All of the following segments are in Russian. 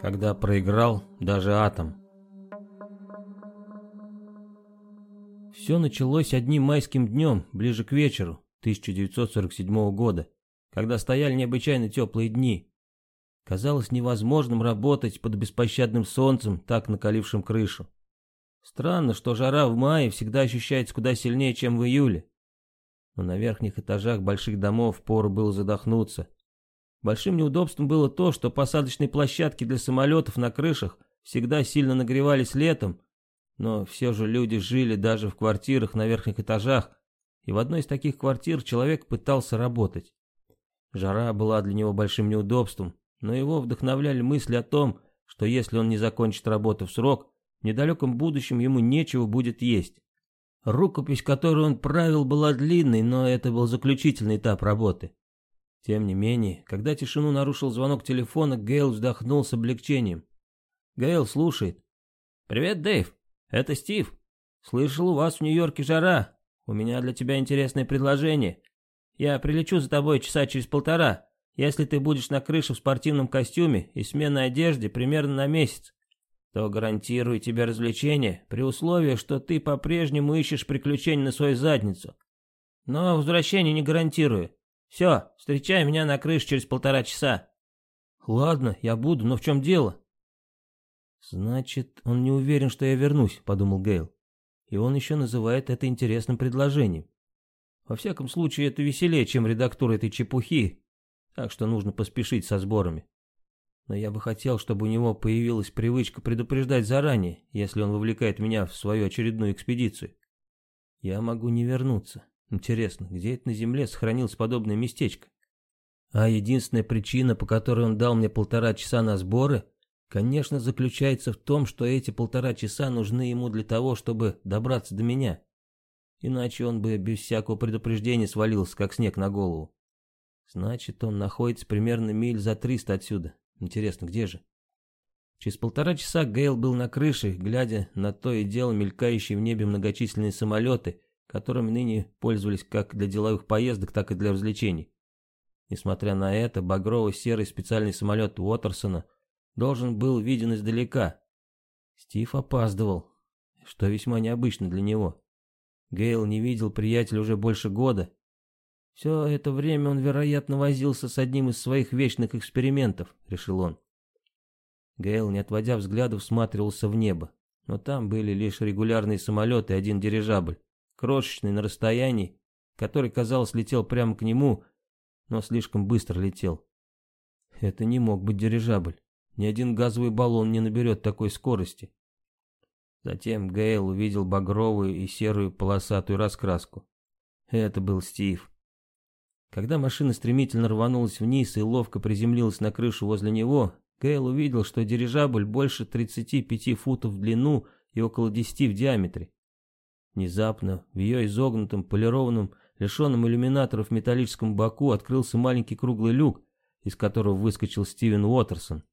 Когда проиграл даже атом. Все началось одним майским днем, ближе к вечеру 1947 года, когда стояли необычайно теплые дни. Казалось невозможным работать под беспощадным солнцем, так накалившим крышу. Странно, что жара в мае всегда ощущается куда сильнее, чем в июле. Но на верхних этажах больших домов пору было задохнуться. Большим неудобством было то, что посадочные площадки для самолетов на крышах всегда сильно нагревались летом, но все же люди жили даже в квартирах на верхних этажах, и в одной из таких квартир человек пытался работать. Жара была для него большим неудобством, но его вдохновляли мысли о том, что если он не закончит работу в срок, в недалеком будущем ему нечего будет есть. Рукопись, которую он правил, была длинной, но это был заключительный этап работы. Тем не менее, когда тишину нарушил звонок телефона, Гейл вздохнул с облегчением. Гейл слушает. «Привет, Дэйв. Это Стив. Слышал, у вас в Нью-Йорке жара. У меня для тебя интересное предложение. Я прилечу за тобой часа через полтора, если ты будешь на крыше в спортивном костюме и сменной одежде примерно на месяц. То гарантирую тебе развлечение, при условии, что ты по-прежнему ищешь приключений на свою задницу. Но возвращение не гарантирую. Все, встречай меня на крыше через полтора часа. Ладно, я буду, но в чем дело? Значит, он не уверен, что я вернусь, подумал Гейл. И он еще называет это интересным предложением. Во всяком случае, это веселее, чем редактура этой чепухи, так что нужно поспешить со сборами. Но я бы хотел, чтобы у него появилась привычка предупреждать заранее, если он вовлекает меня в свою очередную экспедицию. Я могу не вернуться. Интересно, где это на земле сохранилось подобное местечко? А единственная причина, по которой он дал мне полтора часа на сборы, конечно, заключается в том, что эти полтора часа нужны ему для того, чтобы добраться до меня. Иначе он бы без всякого предупреждения свалился, как снег на голову. Значит, он находится примерно миль за триста отсюда. Интересно, где же? Через полтора часа Гейл был на крыше, глядя на то и дело мелькающие в небе многочисленные самолеты, которыми ныне пользовались как для деловых поездок, так и для развлечений. Несмотря на это, багрово-серый специальный самолет Уотерсона должен был виден издалека. Стив опаздывал, что весьма необычно для него. Гейл не видел приятеля уже больше года. Все это время он, вероятно, возился с одним из своих вечных экспериментов, решил он. Гейл, не отводя взглядов, всматривался в небо, но там были лишь регулярные самолеты и один дирижабль крошечный на расстоянии, который, казалось, летел прямо к нему, но слишком быстро летел. Это не мог быть дирижабль. Ни один газовый баллон не наберет такой скорости. Затем Гейл увидел багровую и серую полосатую раскраску. Это был Стив. Когда машина стремительно рванулась вниз и ловко приземлилась на крышу возле него, Гейл увидел, что дирижабль больше 35 футов в длину и около 10 в диаметре. Внезапно в ее изогнутом, полированном, лишенном иллюминаторов металлическом боку открылся маленький круглый люк, из которого выскочил Стивен Уотерсон.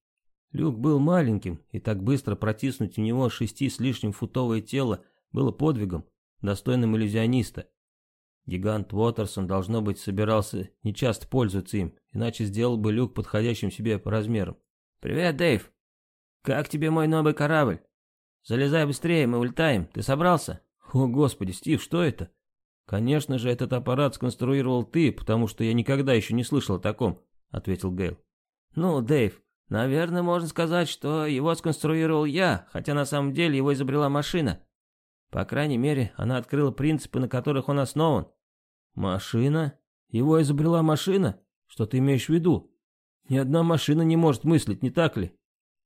Люк был маленьким, и так быстро протиснуть в него шести с лишним футовое тело было подвигом, достойным иллюзиониста. Гигант Уотерсон, должно быть, собирался нечасто пользоваться им, иначе сделал бы люк подходящим себе по размерам. «Привет, Дэйв! Как тебе мой новый корабль? Залезай быстрее, мы улетаем. Ты собрался?» «О, Господи, Стив, что это?» «Конечно же, этот аппарат сконструировал ты, потому что я никогда еще не слышал о таком», — ответил Гейл. «Ну, Дэйв, наверное, можно сказать, что его сконструировал я, хотя на самом деле его изобрела машина. По крайней мере, она открыла принципы, на которых он основан». «Машина? Его изобрела машина? Что ты имеешь в виду? Ни одна машина не может мыслить, не так ли?»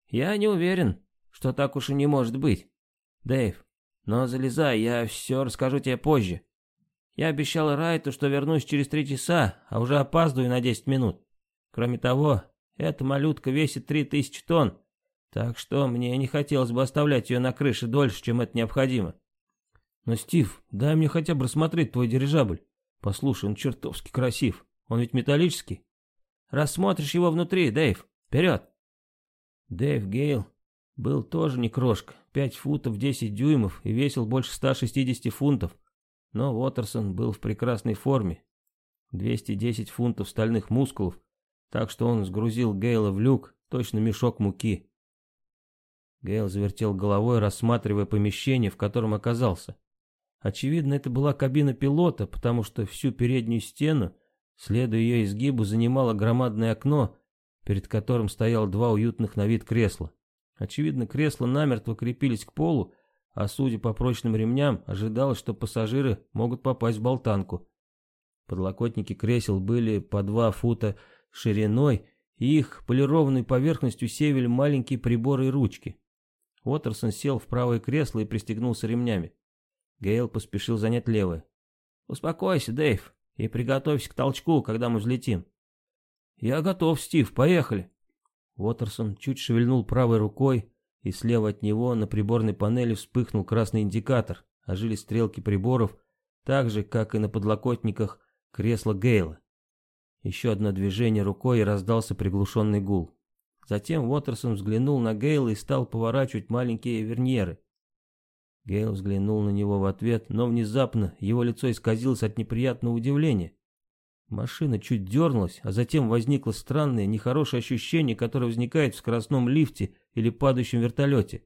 «Я не уверен, что так уж и не может быть. Дэйв, но залезай, я все расскажу тебе позже. Я обещал Райту, что вернусь через три часа, а уже опаздываю на десять минут. Кроме того, эта малютка весит три тысячи тонн, так что мне не хотелось бы оставлять ее на крыше дольше, чем это необходимо. Но, Стив, дай мне хотя бы рассмотреть твой дирижабль. Послушай, он чертовски красив. Он ведь металлический. Рассмотришь его внутри, Дэйв. Вперед. Дэйв Гейл был тоже не крошка, 5 футов 10 дюймов и весил больше 160 фунтов. Но Уотерсон был в прекрасной форме. 210 фунтов стальных мускулов, так что он сгрузил Гейла в люк, точно мешок муки. Гейл завертел головой, рассматривая помещение, в котором оказался. Очевидно, это была кабина пилота, потому что всю переднюю стену, следуя ее изгибу, занимало громадное окно, перед которым стояло два уютных на вид кресла. Очевидно, кресла намертво крепились к полу, а судя по прочным ремням, ожидалось, что пассажиры могут попасть в болтанку. Подлокотники кресел были по два фута шириной, и их полированной поверхностью севели маленькие приборы и ручки. Уотерсон сел в правое кресло и пристегнулся ремнями. Гейл поспешил занять левое. «Успокойся, Дэйв, и приготовься к толчку, когда мы взлетим». «Я готов, Стив, поехали». Уотерсон чуть шевельнул правой рукой, и слева от него на приборной панели вспыхнул красный индикатор, ожили стрелки приборов, так же, как и на подлокотниках кресла Гейла. Еще одно движение рукой и раздался приглушенный гул. Затем Уотерсон взглянул на Гейла и стал поворачивать маленькие верньеры. Гейл взглянул на него в ответ, но внезапно его лицо исказилось от неприятного удивления. Машина чуть дернулась, а затем возникло странное, нехорошее ощущение, которое возникает в скоростном лифте или падающем вертолете.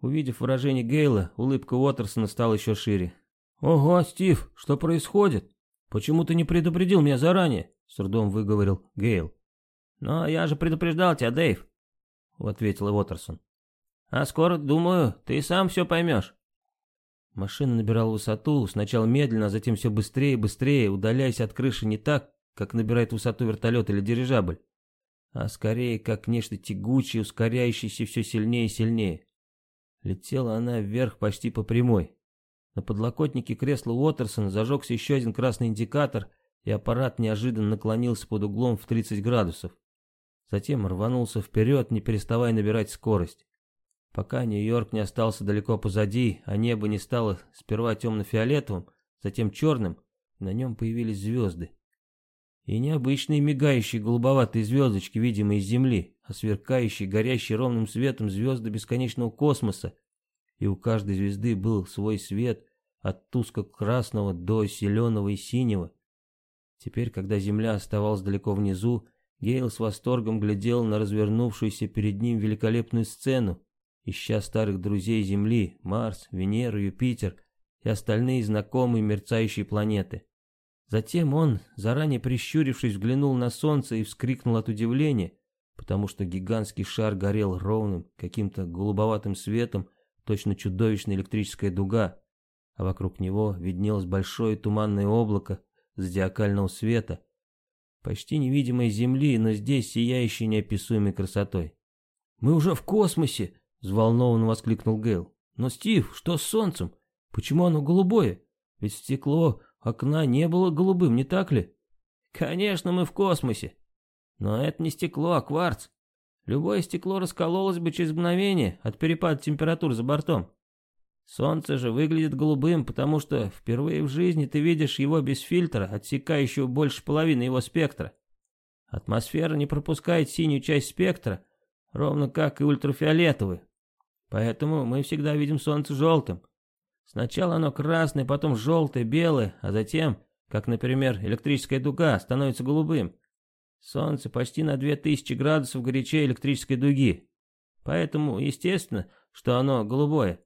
Увидев выражение Гейла, улыбка Уотерсона стала еще шире. «Ого, Стив, что происходит? Почему ты не предупредил меня заранее?» — с трудом выговорил Гейл. «Но я же предупреждал тебя, Дэйв», — ответил Уотерсон. «А скоро, думаю, ты сам все поймешь». Машина набирала высоту, сначала медленно, а затем все быстрее и быстрее, удаляясь от крыши не так, как набирает высоту вертолет или дирижабль, а скорее как нечто тягучее, ускоряющееся все сильнее и сильнее. Летела она вверх почти по прямой. На подлокотнике кресла Уотерсона зажегся еще один красный индикатор, и аппарат неожиданно наклонился под углом в 30 градусов. Затем рванулся вперед, не переставая набирать скорость. Пока Нью-Йорк не остался далеко позади, а небо не стало сперва темно-фиолетовым, затем черным, на нем появились звезды. И необычные мигающие голубоватые звездочки, видимые из Земли, а сверкающие, горящие ровным светом звезды бесконечного космоса. И у каждой звезды был свой свет, от тускло-красного до зеленого и синего. Теперь, когда Земля оставалась далеко внизу, Гейл с восторгом глядел на развернувшуюся перед ним великолепную сцену, ища старых друзей Земли, Марс, Венеру, Юпитер и остальные знакомые мерцающие планеты. Затем он, заранее прищурившись, взглянул на солнце и вскрикнул от удивления, потому что гигантский шар горел ровным, каким-то голубоватым светом, точно чудовищная электрическая дуга, а вокруг него виднелось большое туманное облако зодиакального света, почти невидимое Земли, но здесь сияющее неописуемой красотой. «Мы уже в космосе!» — взволнованно воскликнул Гейл. «Но, Стив, что с солнцем? Почему оно голубое? Ведь стекло окна не было голубым, не так ли?» «Конечно, мы в космосе. Но это не стекло, а кварц. Любое стекло раскололось бы через мгновение от перепада температур за бортом. Солнце же выглядит голубым, потому что впервые в жизни ты видишь его без фильтра, отсекающего больше половины его спектра. Атмосфера не пропускает синюю часть спектра, ровно как и ультрафиолетовую. Поэтому мы всегда видим солнце желтым. Сначала оно красное, потом желтое, белое, а затем, как, например, электрическая дуга, становится голубым. Солнце почти на 2000 градусов горячее электрической дуги. Поэтому, естественно, что оно голубое.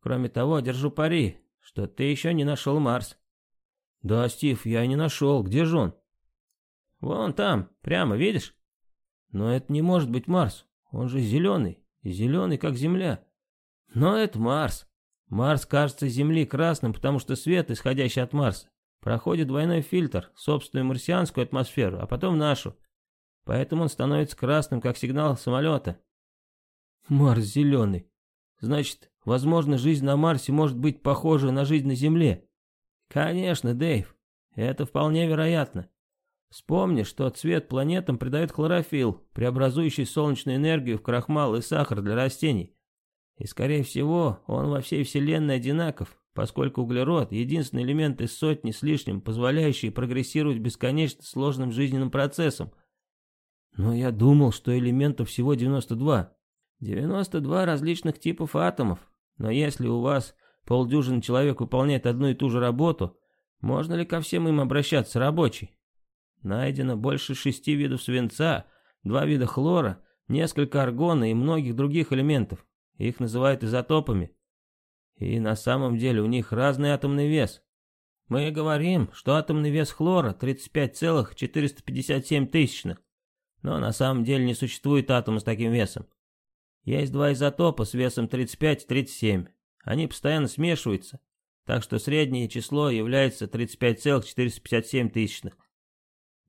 Кроме того, держу пари, что ты еще не нашел Марс. Да, Стив, я не нашел. Где же он? Вон там, прямо, видишь? Но это не может быть Марс. Он же зеленый зеленый, как земля. Но это Марс. Марс кажется Земли красным, потому что свет, исходящий от Марса, проходит двойной фильтр, собственную марсианскую атмосферу, а потом нашу. Поэтому он становится красным, как сигнал самолета. Марс зеленый. Значит, возможно, жизнь на Марсе может быть похожа на жизнь на Земле. Конечно, Дэйв. Это вполне вероятно. Вспомни, что цвет планетам придает хлорофилл, преобразующий солнечную энергию в крахмал и сахар для растений. И скорее всего, он во всей Вселенной одинаков, поскольку углерод – единственный элемент из сотни с лишним, позволяющий прогрессировать бесконечно сложным жизненным процессом. Но я думал, что элементов всего 92. 92 различных типов атомов. Но если у вас полдюжины человек выполняет одну и ту же работу, Можно ли ко всем им обращаться, рабочий? Найдено больше шести видов свинца, два вида хлора, несколько аргона и многих других элементов. Их называют изотопами. И на самом деле у них разный атомный вес. Мы говорим, что атомный вес хлора 35,457 тысячных. Но на самом деле не существует атома с таким весом. Есть два изотопа с весом 35 и 37. Они постоянно смешиваются, так что среднее число является 35,457 тысячных.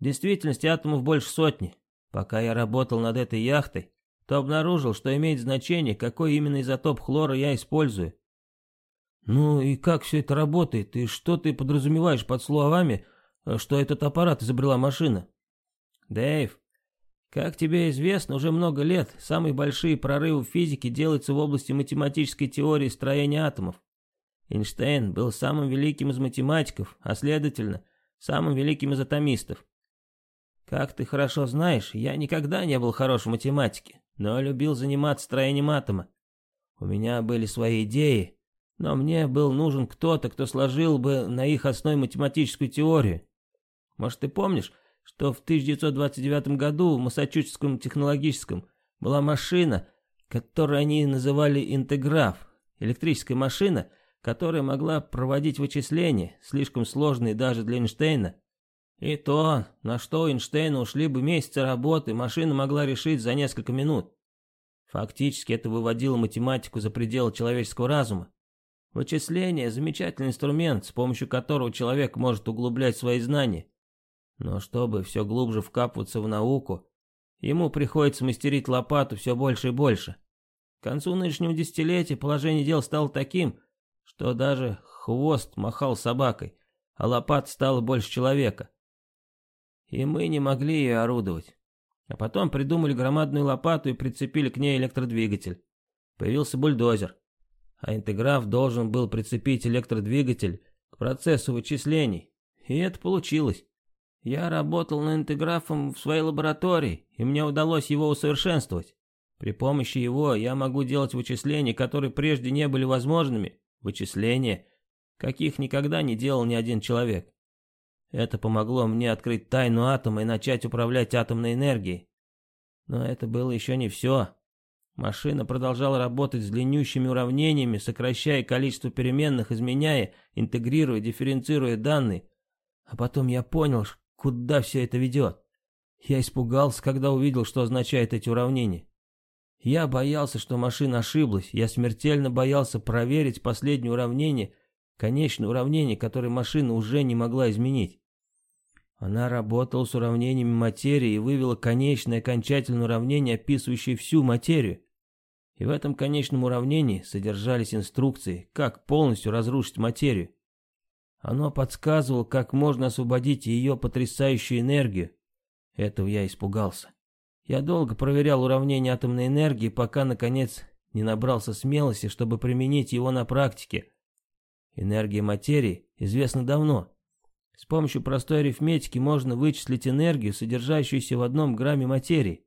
Действительности атомов больше сотни. Пока я работал над этой яхтой, то обнаружил, что имеет значение, какой именно изотоп хлора я использую. Ну и как все это работает, и что ты подразумеваешь под словами, что этот аппарат изобрела машина? Дэйв, как тебе известно, уже много лет самые большие прорывы в физике делаются в области математической теории строения атомов. Эйнштейн был самым великим из математиков, а следовательно, самым великим из атомистов. Как ты хорошо знаешь, я никогда не был хорош в математике, но любил заниматься строением атома. У меня были свои идеи, но мне был нужен кто-то, кто сложил бы на их основе математическую теорию. Может, ты помнишь, что в 1929 году в Массачусетском технологическом была машина, которую они называли интеграф, электрическая машина, которая могла проводить вычисления, слишком сложные даже для Эйнштейна. И то, на что у Эйнштейна ушли бы месяцы работы, машина могла решить за несколько минут. Фактически это выводило математику за пределы человеческого разума. Вычисление – замечательный инструмент, с помощью которого человек может углублять свои знания. Но чтобы все глубже вкапываться в науку, ему приходится мастерить лопату все больше и больше. К концу нынешнего десятилетия положение дел стало таким, что даже хвост махал собакой, а лопата стала больше человека. И мы не могли ее орудовать. А потом придумали громадную лопату и прицепили к ней электродвигатель. Появился бульдозер. А интеграф должен был прицепить электродвигатель к процессу вычислений. И это получилось. Я работал над интеграфом в своей лаборатории, и мне удалось его усовершенствовать. При помощи его я могу делать вычисления, которые прежде не были возможными. Вычисления, каких никогда не делал ни один человек. Это помогло мне открыть тайну атома и начать управлять атомной энергией. Но это было еще не все. Машина продолжала работать с длиннющими уравнениями, сокращая количество переменных, изменяя, интегрируя, дифференцируя данные. А потом я понял, Куда все это ведет? Я испугался, когда увидел, что означают эти уравнения. Я боялся, что машина ошиблась. Я смертельно боялся проверить последнее уравнение, конечное уравнение, которое машина уже не могла изменить. Она работала с уравнениями материи и вывела конечное окончательное уравнение, описывающее всю материю. И в этом конечном уравнении содержались инструкции, как полностью разрушить материю. Оно подсказывало, как можно освободить ее потрясающую энергию. Этого я испугался. Я долго проверял уравнение атомной энергии, пока, наконец, не набрался смелости, чтобы применить его на практике. Энергия материи известна давно. С помощью простой арифметики можно вычислить энергию, содержащуюся в одном грамме материи.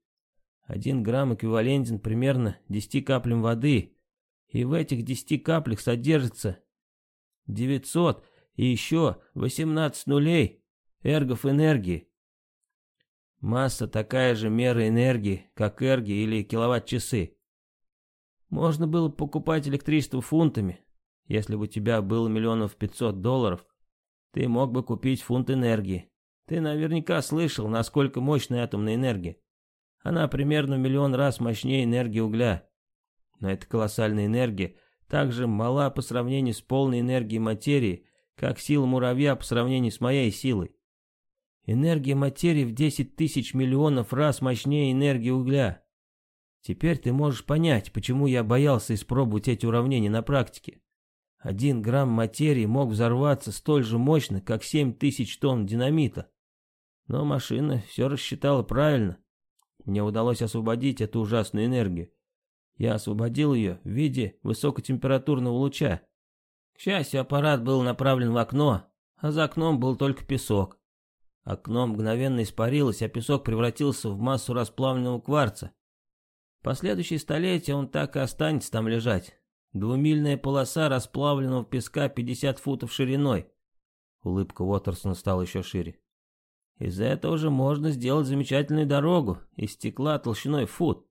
Один грамм эквивалентен примерно 10 каплям воды, и в этих 10 каплях содержится 900 и еще 18 нулей эргов энергии. Масса такая же мера энергии, как эрги или киловатт-часы. Можно было покупать электричество фунтами. Если бы у тебя было миллионов пятьсот долларов, ты мог бы купить фунт энергии. Ты наверняка слышал, насколько мощная атомная энергия. Она примерно в миллион раз мощнее энергии угля. Но эта колоссальная энергия также мала по сравнению с полной энергией материи, как сила муравья по сравнению с моей силой. Энергия материи в 10 тысяч миллионов раз мощнее энергии угля. Теперь ты можешь понять, почему я боялся испробовать эти уравнения на практике. Один грамм материи мог взорваться столь же мощно, как 7 тысяч тонн динамита. Но машина все рассчитала правильно. Мне удалось освободить эту ужасную энергию. Я освободил ее в виде высокотемпературного луча, к счастью, аппарат был направлен в окно, а за окном был только песок. Окно мгновенно испарилось, а песок превратился в массу расплавленного кварца. Последующие столетия он так и останется там лежать. Двумильная полоса расплавленного песка 50 футов шириной. Улыбка Уотерсона стала еще шире. Из этого же можно сделать замечательную дорогу из стекла толщиной фут.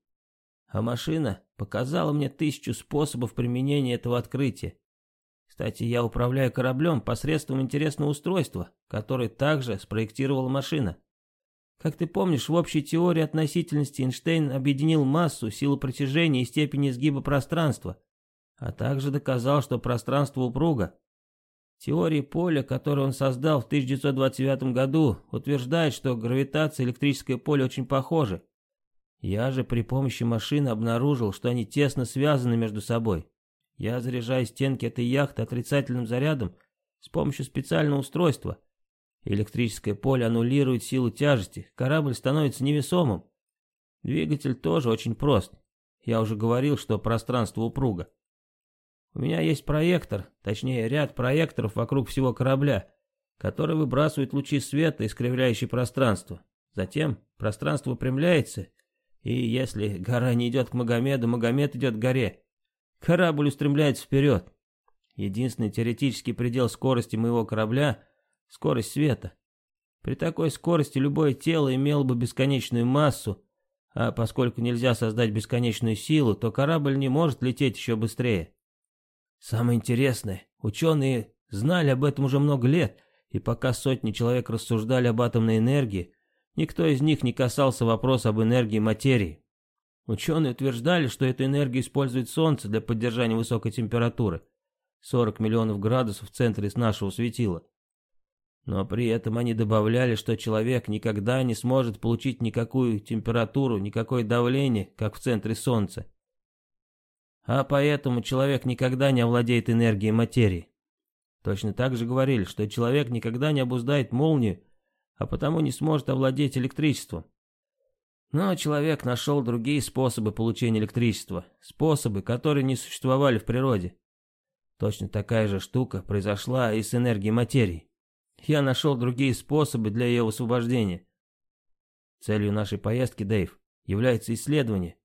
А машина показала мне тысячу способов применения этого открытия. Кстати, я управляю кораблем посредством интересного устройства, которое также спроектировала машина. Как ты помнишь, в общей теории относительности Эйнштейн объединил массу, силу притяжения и степень изгиба пространства, а также доказал, что пространство упруго. Теория поля, которую он создал в 1929 году, утверждает, что гравитация и электрическое поле очень похожи. Я же при помощи машины обнаружил, что они тесно связаны между собой. Я заряжаю стенки этой яхты отрицательным зарядом с помощью специального устройства, Электрическое поле аннулирует силу тяжести, корабль становится невесомым. Двигатель тоже очень прост. Я уже говорил, что пространство упруго. У меня есть проектор, точнее ряд проекторов вокруг всего корабля, который выбрасывает лучи света, искривляющие пространство. Затем пространство выпрямляется, и если гора не идет к Магомеду, Магомед идет к горе. Корабль устремляется вперед. Единственный теоретический предел скорости моего корабля — Скорость света. При такой скорости любое тело имело бы бесконечную массу, а поскольку нельзя создать бесконечную силу, то корабль не может лететь еще быстрее. Самое интересное, ученые знали об этом уже много лет, и пока сотни человек рассуждали об атомной энергии, никто из них не касался вопроса об энергии материи. Ученые утверждали, что эту энергию использует Солнце для поддержания высокой температуры. 40 миллионов градусов в центре нашего светила. Но при этом они добавляли, что человек никогда не сможет получить никакую температуру, никакое давление, как в центре Солнца. А поэтому человек никогда не овладеет энергией материи. Точно так же говорили, что человек никогда не обуздает молнию, а потому не сможет овладеть электричеством. Но человек нашел другие способы получения электричества, способы, которые не существовали в природе. Точно такая же штука произошла и с энергией материи. Я нашел другие способы для ее освобождения. Целью нашей поездки, Дэйв, является исследование.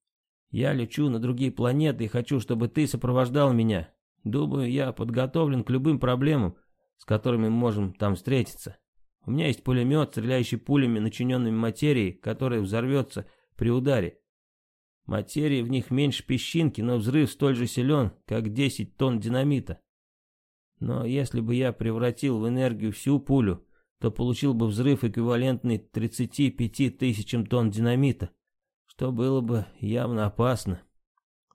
Я лечу на другие планеты и хочу, чтобы ты сопровождал меня. Думаю, я подготовлен к любым проблемам, с которыми мы можем там встретиться. У меня есть пулемет, стреляющий пулями, начиненными материей, которая взорвется при ударе. Материи в них меньше песчинки, но взрыв столь же силен, как 10 тонн динамита. Но если бы я превратил в энергию всю пулю, то получил бы взрыв, эквивалентный 35 тысячам тонн динамита, что было бы явно опасно.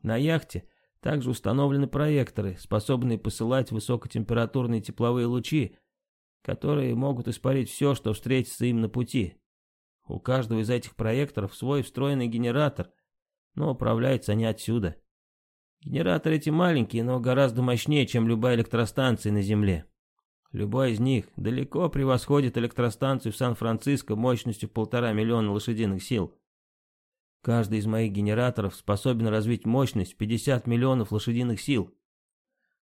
На яхте также установлены проекторы, способные посылать высокотемпературные тепловые лучи, которые могут испарить все, что встретится им на пути. У каждого из этих проекторов свой встроенный генератор, но управляются они отсюда. Генераторы эти маленькие, но гораздо мощнее, чем любая электростанция на Земле. Любой из них далеко превосходит электростанцию в Сан-Франциско мощностью полтора миллиона лошадиных сил. Каждый из моих генераторов способен развить мощность 50 миллионов лошадиных сил.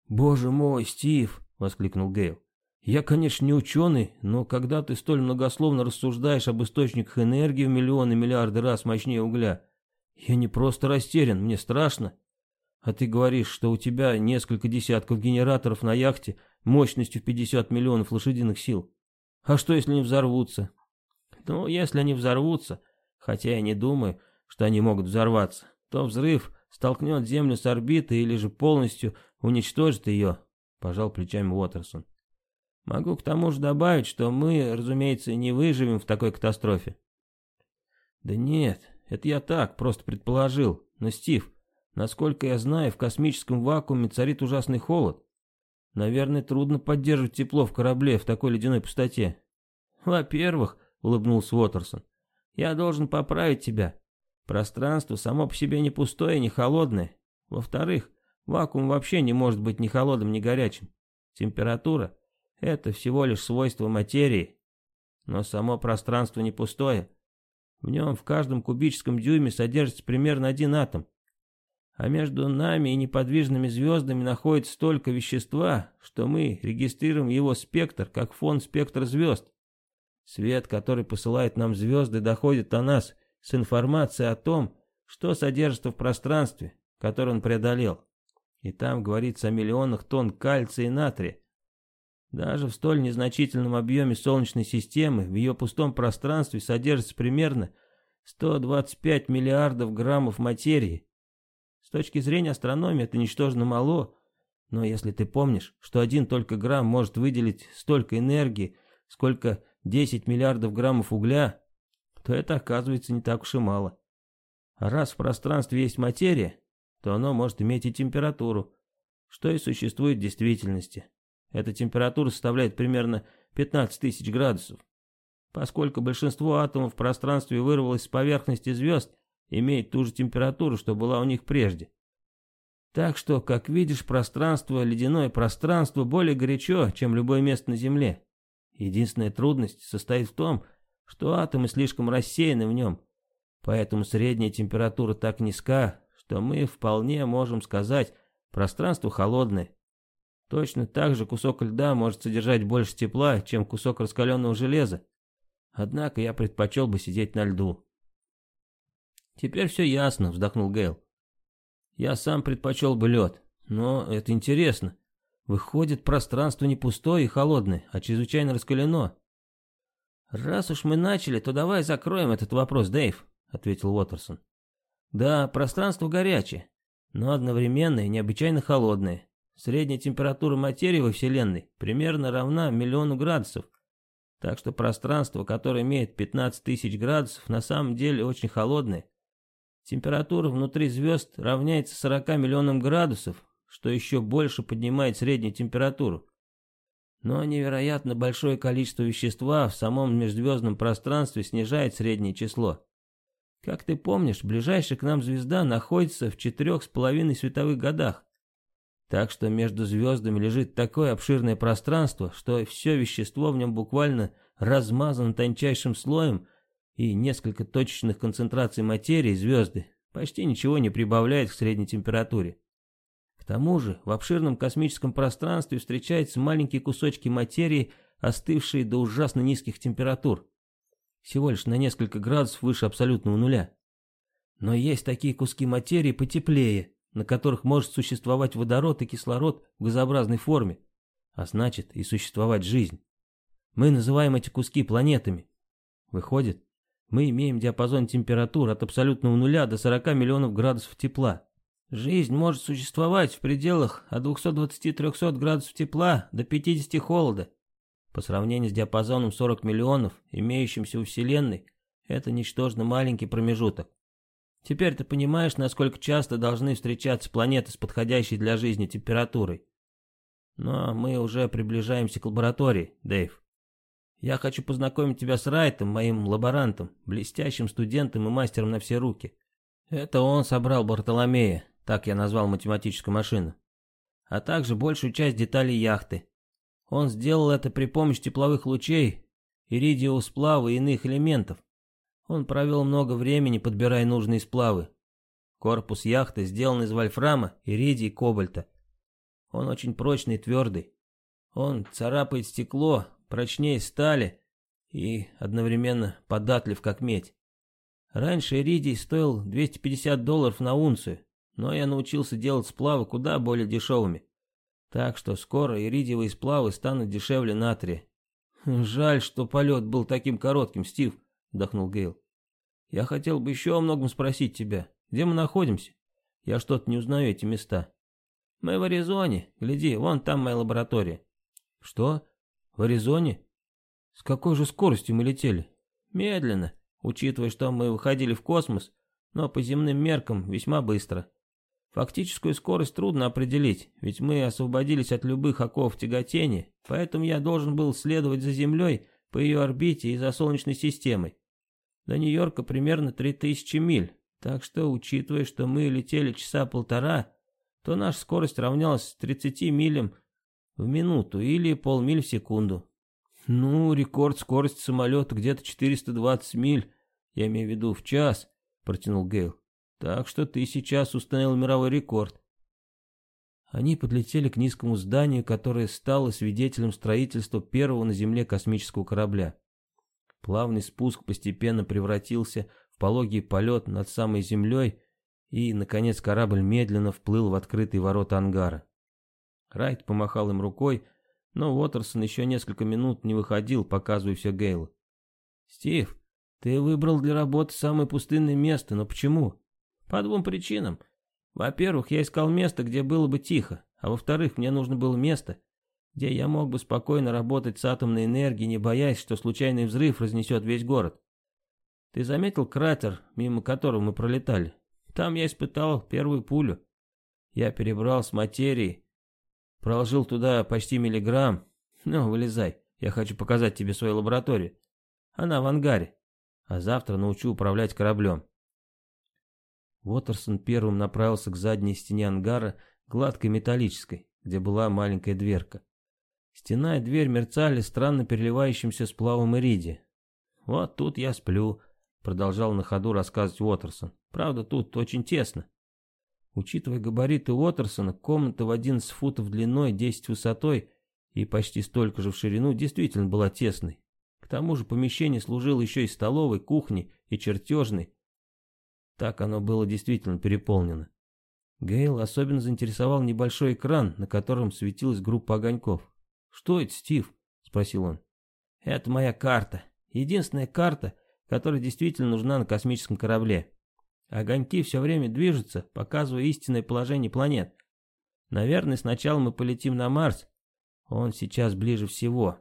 «Боже мой, Стив!» — воскликнул Гейл. «Я, конечно, не ученый, но когда ты столь многословно рассуждаешь об источниках энергии в миллионы миллиарды раз мощнее угля, я не просто растерян, мне страшно». А ты говоришь, что у тебя несколько десятков генераторов на яхте мощностью 50 миллионов лошадиных сил. А что, если они взорвутся? Ну, если они взорвутся, хотя я не думаю, что они могут взорваться, то взрыв столкнет Землю с орбиты или же полностью уничтожит ее, пожал плечами Уотерсон. Могу к тому же добавить, что мы, разумеется, не выживем в такой катастрофе. Да нет, это я так, просто предположил. Но, Стив, Насколько я знаю, в космическом вакууме царит ужасный холод. Наверное, трудно поддерживать тепло в корабле в такой ледяной пустоте. Во-первых, улыбнулся Уотерсон, я должен поправить тебя. Пространство само по себе не пустое, не холодное. Во-вторых, вакуум вообще не может быть ни холодным, ни горячим. Температура — это всего лишь свойство материи. Но само пространство не пустое. В нем в каждом кубическом дюйме содержится примерно один атом. А между нами и неподвижными звездами находится столько вещества, что мы регистрируем его спектр как фон спектра звезд. Свет, который посылает нам звезды, доходит до нас с информацией о том, что содержится в пространстве, которое он преодолел. И там говорится о миллионах тонн кальция и натрия. Даже в столь незначительном объеме Солнечной системы в ее пустом пространстве содержится примерно 125 миллиардов граммов материи. С точки зрения астрономии это ничтожно мало, но если ты помнишь, что один только грамм может выделить столько энергии, сколько 10 миллиардов граммов угля, то это оказывается не так уж и мало. Раз в пространстве есть материя, то оно может иметь и температуру, что и существует в действительности. Эта температура составляет примерно 15 тысяч градусов. Поскольку большинство атомов в пространстве вырвалось с поверхности звезд, имеет ту же температуру, что была у них прежде. Так что, как видишь, пространство, ледяное пространство более горячо, чем любое место на Земле. Единственная трудность состоит в том, что атомы слишком рассеяны в нем, поэтому средняя температура так низка, что мы вполне можем сказать, пространство холодное. Точно так же кусок льда может содержать больше тепла, чем кусок раскаленного железа. Однако я предпочел бы сидеть на льду. Теперь все ясно, вздохнул Гейл. Я сам предпочел бы лед, но это интересно. Выходит, пространство не пустое и холодное, а чрезвычайно раскалено. «Раз уж мы начали, то давай закроем этот вопрос, Дэйв», — ответил Уотерсон. «Да, пространство горячее, но одновременно и необычайно холодное. Средняя температура материи во Вселенной примерно равна миллиону градусов. Так что пространство, которое имеет 15 тысяч градусов, на самом деле очень холодное. Температура внутри звезд равняется 40 миллионам градусов, что еще больше поднимает среднюю температуру. Но невероятно большое количество вещества в самом межзвездном пространстве снижает среднее число. Как ты помнишь, ближайшая к нам звезда находится в четырех с половиной световых годах. Так что между звездами лежит такое обширное пространство, что все вещество в нем буквально размазано тончайшим слоем, и несколько точечных концентраций материи звезды почти ничего не прибавляет к средней температуре. К тому же в обширном космическом пространстве встречаются маленькие кусочки материи, остывшие до ужасно низких температур. Всего лишь на несколько градусов выше абсолютного нуля. Но есть такие куски материи потеплее, на которых может существовать водород и кислород в газообразной форме, а значит и существовать жизнь. Мы называем эти куски планетами. Выходит, мы имеем диапазон температур от абсолютного нуля до 40 миллионов градусов тепла. Жизнь может существовать в пределах от 220-300 градусов тепла до 50 холода. По сравнению с диапазоном 40 миллионов, имеющимся у Вселенной, это ничтожно маленький промежуток. Теперь ты понимаешь, насколько часто должны встречаться планеты с подходящей для жизни температурой. Но мы уже приближаемся к лаборатории, Дэйв. Я хочу познакомить тебя с Райтом, моим лаборантом, блестящим студентом и мастером на все руки. Это он собрал Бартоломея, так я назвал математическую машину, а также большую часть деталей яхты. Он сделал это при помощи тепловых лучей, иридиевого сплава и иных элементов. Он провел много времени, подбирая нужные сплавы. Корпус яхты сделан из вольфрама, иридия и кобальта. Он очень прочный и твердый. Он царапает стекло, прочнее стали и одновременно податлив, как медь. Раньше иридий стоил 250 долларов на унцию, но я научился делать сплавы куда более дешевыми. Так что скоро иридиевые сплавы станут дешевле натрия. «Жаль, что полет был таким коротким, Стив», — вдохнул Гейл. «Я хотел бы еще о многом спросить тебя. Где мы находимся? Я что-то не узнаю эти места». «Мы в Аризоне. Гляди, вон там моя лаборатория». «Что? В Аризоне? С какой же скоростью мы летели?» «Медленно, учитывая, что мы выходили в космос, но по земным меркам весьма быстро. Фактическую скорость трудно определить, ведь мы освободились от любых оков тяготения, поэтому я должен был следовать за Землей по ее орбите и за Солнечной системой. До Нью-Йорка примерно 3000 миль, так что, учитывая, что мы летели часа полтора, то наша скорость равнялась 30 милям в минуту или полмиль в секунду. Ну, рекорд скорости самолета где-то 420 миль, я имею в виду в час, протянул Гейл. Так что ты сейчас установил мировой рекорд. Они подлетели к низкому зданию, которое стало свидетелем строительства первого на Земле космического корабля. Плавный спуск постепенно превратился в пологий полет над самой Землей, и, наконец, корабль медленно вплыл в открытые ворота ангара. Райт помахал им рукой, Но Уотерсон еще несколько минут не выходил, показывая все Гейлу. «Стив, ты выбрал для работы самое пустынное место, но почему?» «По двум причинам. Во-первых, я искал место, где было бы тихо, а во-вторых, мне нужно было место, где я мог бы спокойно работать с атомной энергией, не боясь, что случайный взрыв разнесет весь город. Ты заметил кратер, мимо которого мы пролетали? Там я испытал первую пулю. Я перебрал с материи, проложил туда почти миллиграмм. Ну, вылезай, я хочу показать тебе свою лабораторию. Она в ангаре. А завтра научу управлять кораблем. Уотерсон первым направился к задней стене ангара, гладкой металлической, где была маленькая дверка. Стена и дверь мерцали странно переливающимся сплавом иридия. «Вот тут я сплю», — продолжал на ходу рассказывать Уотерсон. «Правда, тут очень тесно. Учитывая габариты Уотерсона, комната в 11 футов длиной, 10 высотой и почти столько же в ширину действительно была тесной. К тому же помещение служило еще и столовой, кухней и чертежной. Так оно было действительно переполнено. Гейл особенно заинтересовал небольшой экран, на котором светилась группа огоньков. «Что это, Стив?» — спросил он. «Это моя карта. Единственная карта, которая действительно нужна на космическом корабле. Огоньки все время движутся, показывая истинное положение планет. Наверное, сначала мы полетим на Марс. Он сейчас ближе всего.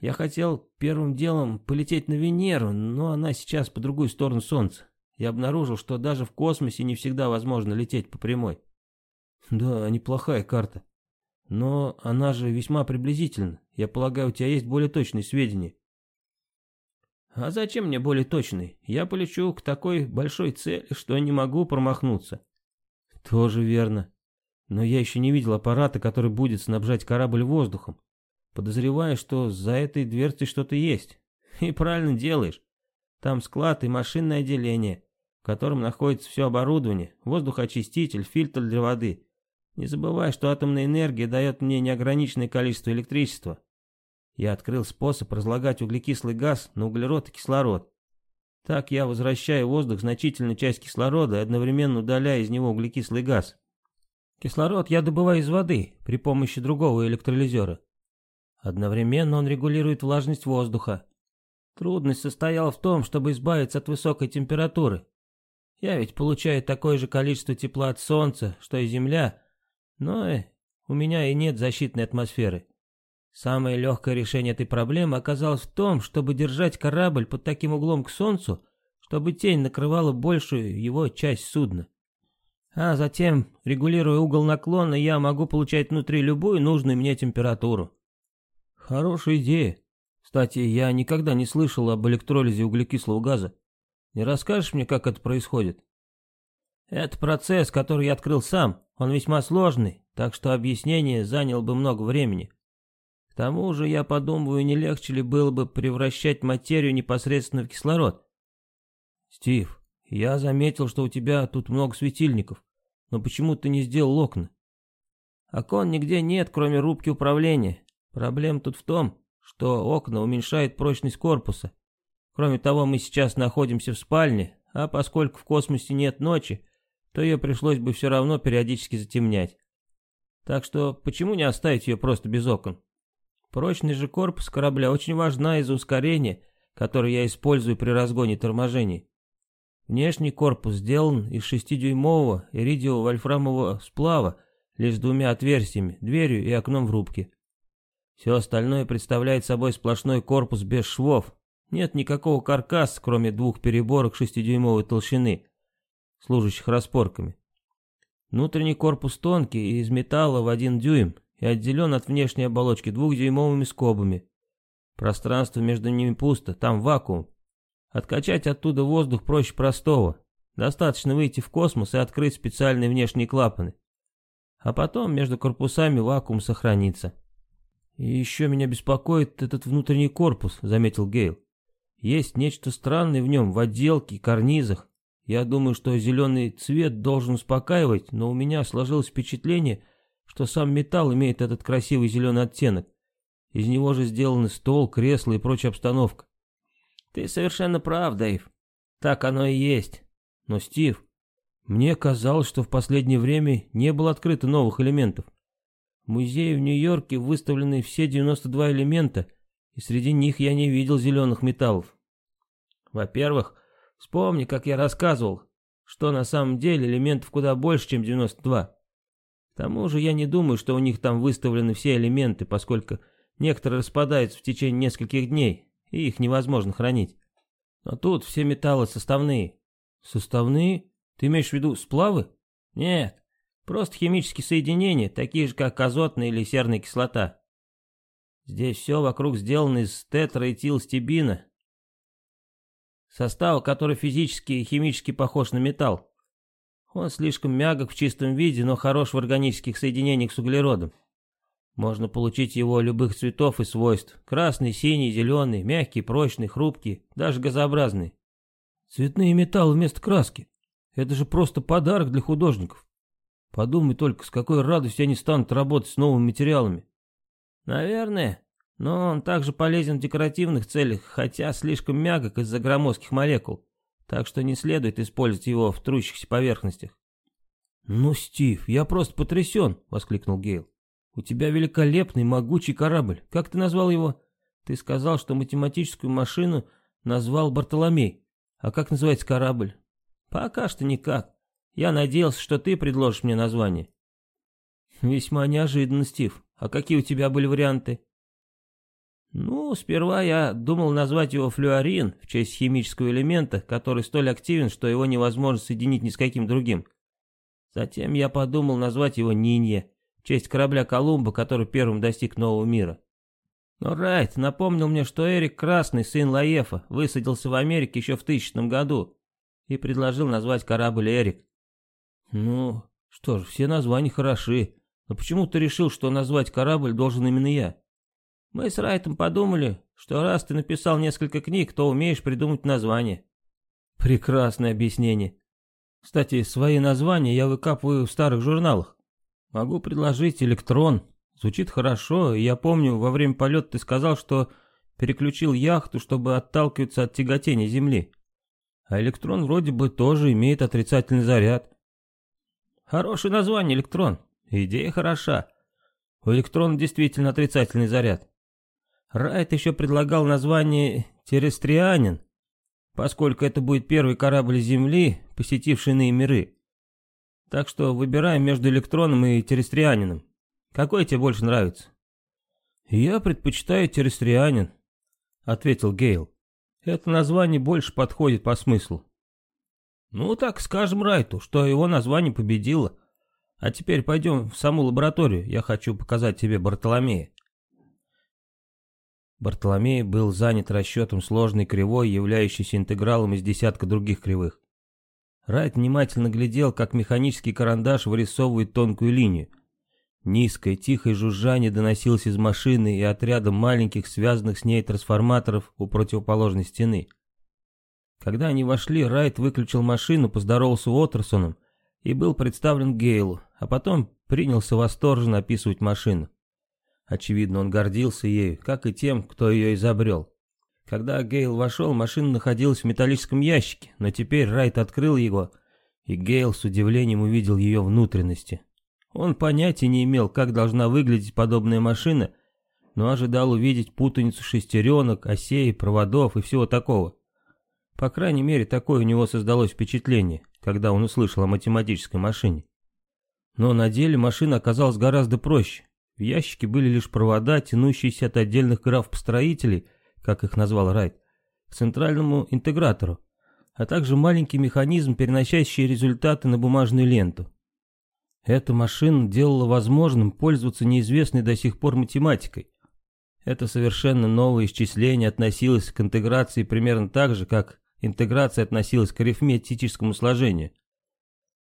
Я хотел первым делом полететь на Венеру, но она сейчас по другую сторону Солнца. Я обнаружил, что даже в космосе не всегда возможно лететь по прямой. Да, неплохая карта. Но она же весьма приблизительна. Я полагаю, у тебя есть более точные сведения. А зачем мне более точный? Я полечу к такой большой цели, что не могу промахнуться. Тоже верно. Но я еще не видел аппарата, который будет снабжать корабль воздухом. Подозреваю, что за этой дверцей что-то есть. И правильно делаешь. Там склад и машинное отделение, в котором находится все оборудование, воздухоочиститель, фильтр для воды. Не забывай, что атомная энергия дает мне неограниченное количество электричества. Я открыл способ разлагать углекислый газ на углерод и кислород. Так я возвращаю в воздух значительную часть кислорода и одновременно удаляя из него углекислый газ. Кислород я добываю из воды при помощи другого электролизера. Одновременно он регулирует влажность воздуха. Трудность состояла в том, чтобы избавиться от высокой температуры. Я ведь получаю такое же количество тепла от Солнца, что и Земля, но у меня и нет защитной атмосферы. Самое легкое решение этой проблемы оказалось в том, чтобы держать корабль под таким углом к Солнцу, чтобы тень накрывала большую его часть судна. А затем, регулируя угол наклона, я могу получать внутри любую нужную мне температуру. Хорошая идея. Кстати, я никогда не слышал об электролизе углекислого газа. Не расскажешь мне, как это происходит? Это процесс, который я открыл сам. Он весьма сложный, так что объяснение заняло бы много времени. К тому же я подумываю, не легче ли было бы превращать материю непосредственно в кислород. Стив, я заметил, что у тебя тут много светильников, но почему ты не сделал окна? Окон нигде нет, кроме рубки управления. Проблема тут в том, что окна уменьшают прочность корпуса. Кроме того, мы сейчас находимся в спальне, а поскольку в космосе нет ночи, то ее пришлось бы все равно периодически затемнять. Так что почему не оставить ее просто без окон? Прочный же корпус корабля очень важна из-за ускорения, которое я использую при разгоне и торможении. Внешний корпус сделан из 6-дюймового иридио-вольфрамового сплава, лишь с двумя отверстиями, дверью и окном в рубке. Все остальное представляет собой сплошной корпус без швов. Нет никакого каркаса, кроме двух переборок 6-дюймовой толщины, служащих распорками. Внутренний корпус тонкий, из металла в один дюйм, и отделен от внешней оболочки двухдюймовыми скобами. Пространство между ними пусто, там вакуум. Откачать оттуда воздух проще простого. Достаточно выйти в космос и открыть специальные внешние клапаны. А потом между корпусами вакуум сохранится. «И еще меня беспокоит этот внутренний корпус», — заметил Гейл. «Есть нечто странное в нем, в отделке, карнизах. Я думаю, что зеленый цвет должен успокаивать, но у меня сложилось впечатление, что сам металл имеет этот красивый зеленый оттенок. Из него же сделаны стол, кресло и прочая обстановка. Ты совершенно прав, Дэйв. Так оно и есть. Но, Стив, мне казалось, что в последнее время не было открыто новых элементов. В музее в Нью-Йорке выставлены все 92 элемента, и среди них я не видел зеленых металлов. Во-первых, вспомни, как я рассказывал, что на самом деле элементов куда больше, чем 92. К тому же я не думаю, что у них там выставлены все элементы, поскольку некоторые распадаются в течение нескольких дней, и их невозможно хранить. Но тут все металлы составные. Составные? Ты имеешь в виду сплавы? Нет, просто химические соединения, такие же, как азотная или серная кислота. Здесь все вокруг сделано из тетраэтилстебина, состава, который физически и химически похож на металл. Он слишком мягок в чистом виде, но хорош в органических соединениях с углеродом. Можно получить его любых цветов и свойств. Красный, синий, зеленый, мягкий, прочный, хрупкий, даже газообразный. Цветные металлы вместо краски. Это же просто подарок для художников. Подумай только, с какой радостью они станут работать с новыми материалами. Наверное, но он также полезен в декоративных целях, хотя слишком мягок из-за громоздких молекул, так что не следует использовать его в трущихся поверхностях. «Ну, Стив, я просто потрясен!» — воскликнул Гейл. «У тебя великолепный, могучий корабль. Как ты назвал его?» «Ты сказал, что математическую машину назвал Бартоломей. А как называется корабль?» «Пока что никак. Я надеялся, что ты предложишь мне название». «Весьма неожиданно, Стив. А какие у тебя были варианты?» «Ну, сперва я думал назвать его флюорин в честь химического элемента, который столь активен, что его невозможно соединить ни с каким другим. Затем я подумал назвать его Нинье, в честь корабля Колумба, который первым достиг нового мира. Но Райт напомнил мне, что Эрик Красный, сын Лаефа, высадился в Америке еще в тысячном году и предложил назвать корабль Эрик. Ну, что ж, все названия хороши, но почему ты решил, что назвать корабль должен именно я? Мы с Райтом подумали, что раз ты написал несколько книг, то умеешь придумать название. Прекрасное объяснение. Кстати, свои названия я выкапываю в старых журналах. Могу предложить электрон. Звучит хорошо, и я помню, во время полета ты сказал, что переключил яхту, чтобы отталкиваться от тяготения Земли. А электрон вроде бы тоже имеет отрицательный заряд. Хорошее название электрон. Идея хороша. У электрона действительно отрицательный заряд. Райт еще предлагал название «Терестрианин», поскольку это будет первый корабль Земли, посетивший иные миры. Так что выбираем между электроном и терестрианином. Какой тебе больше нравится? Я предпочитаю терестрианин, ответил Гейл. Это название больше подходит по смыслу. Ну так скажем Райту, что его название победило. А теперь пойдем в саму лабораторию, я хочу показать тебе Бартоломея. Бартоломей был занят расчетом сложной кривой, являющейся интегралом из десятка других кривых. Райт внимательно глядел, как механический карандаш вырисовывает тонкую линию. Низкое, тихое жужжание доносилось из машины и отряда маленьких, связанных с ней трансформаторов у противоположной стены. Когда они вошли, Райт выключил машину, поздоровался Уотерсоном и был представлен Гейлу, а потом принялся восторженно описывать машину. Очевидно, он гордился ею, как и тем, кто ее изобрел. Когда Гейл вошел, машина находилась в металлическом ящике, но теперь Райт открыл его, и Гейл с удивлением увидел ее внутренности. Он понятия не имел, как должна выглядеть подобная машина, но ожидал увидеть путаницу шестеренок, осей, проводов и всего такого. По крайней мере, такое у него создалось впечатление, когда он услышал о математической машине. Но на деле машина оказалась гораздо проще. В ящике были лишь провода, тянущиеся от отдельных граф-построителей – как их назвал Райт, к центральному интегратору, а также маленький механизм, переносящий результаты на бумажную ленту. Эта машина делала возможным пользоваться неизвестной до сих пор математикой. Это совершенно новое исчисление относилось к интеграции примерно так же, как интеграция относилась к арифметическому сложению.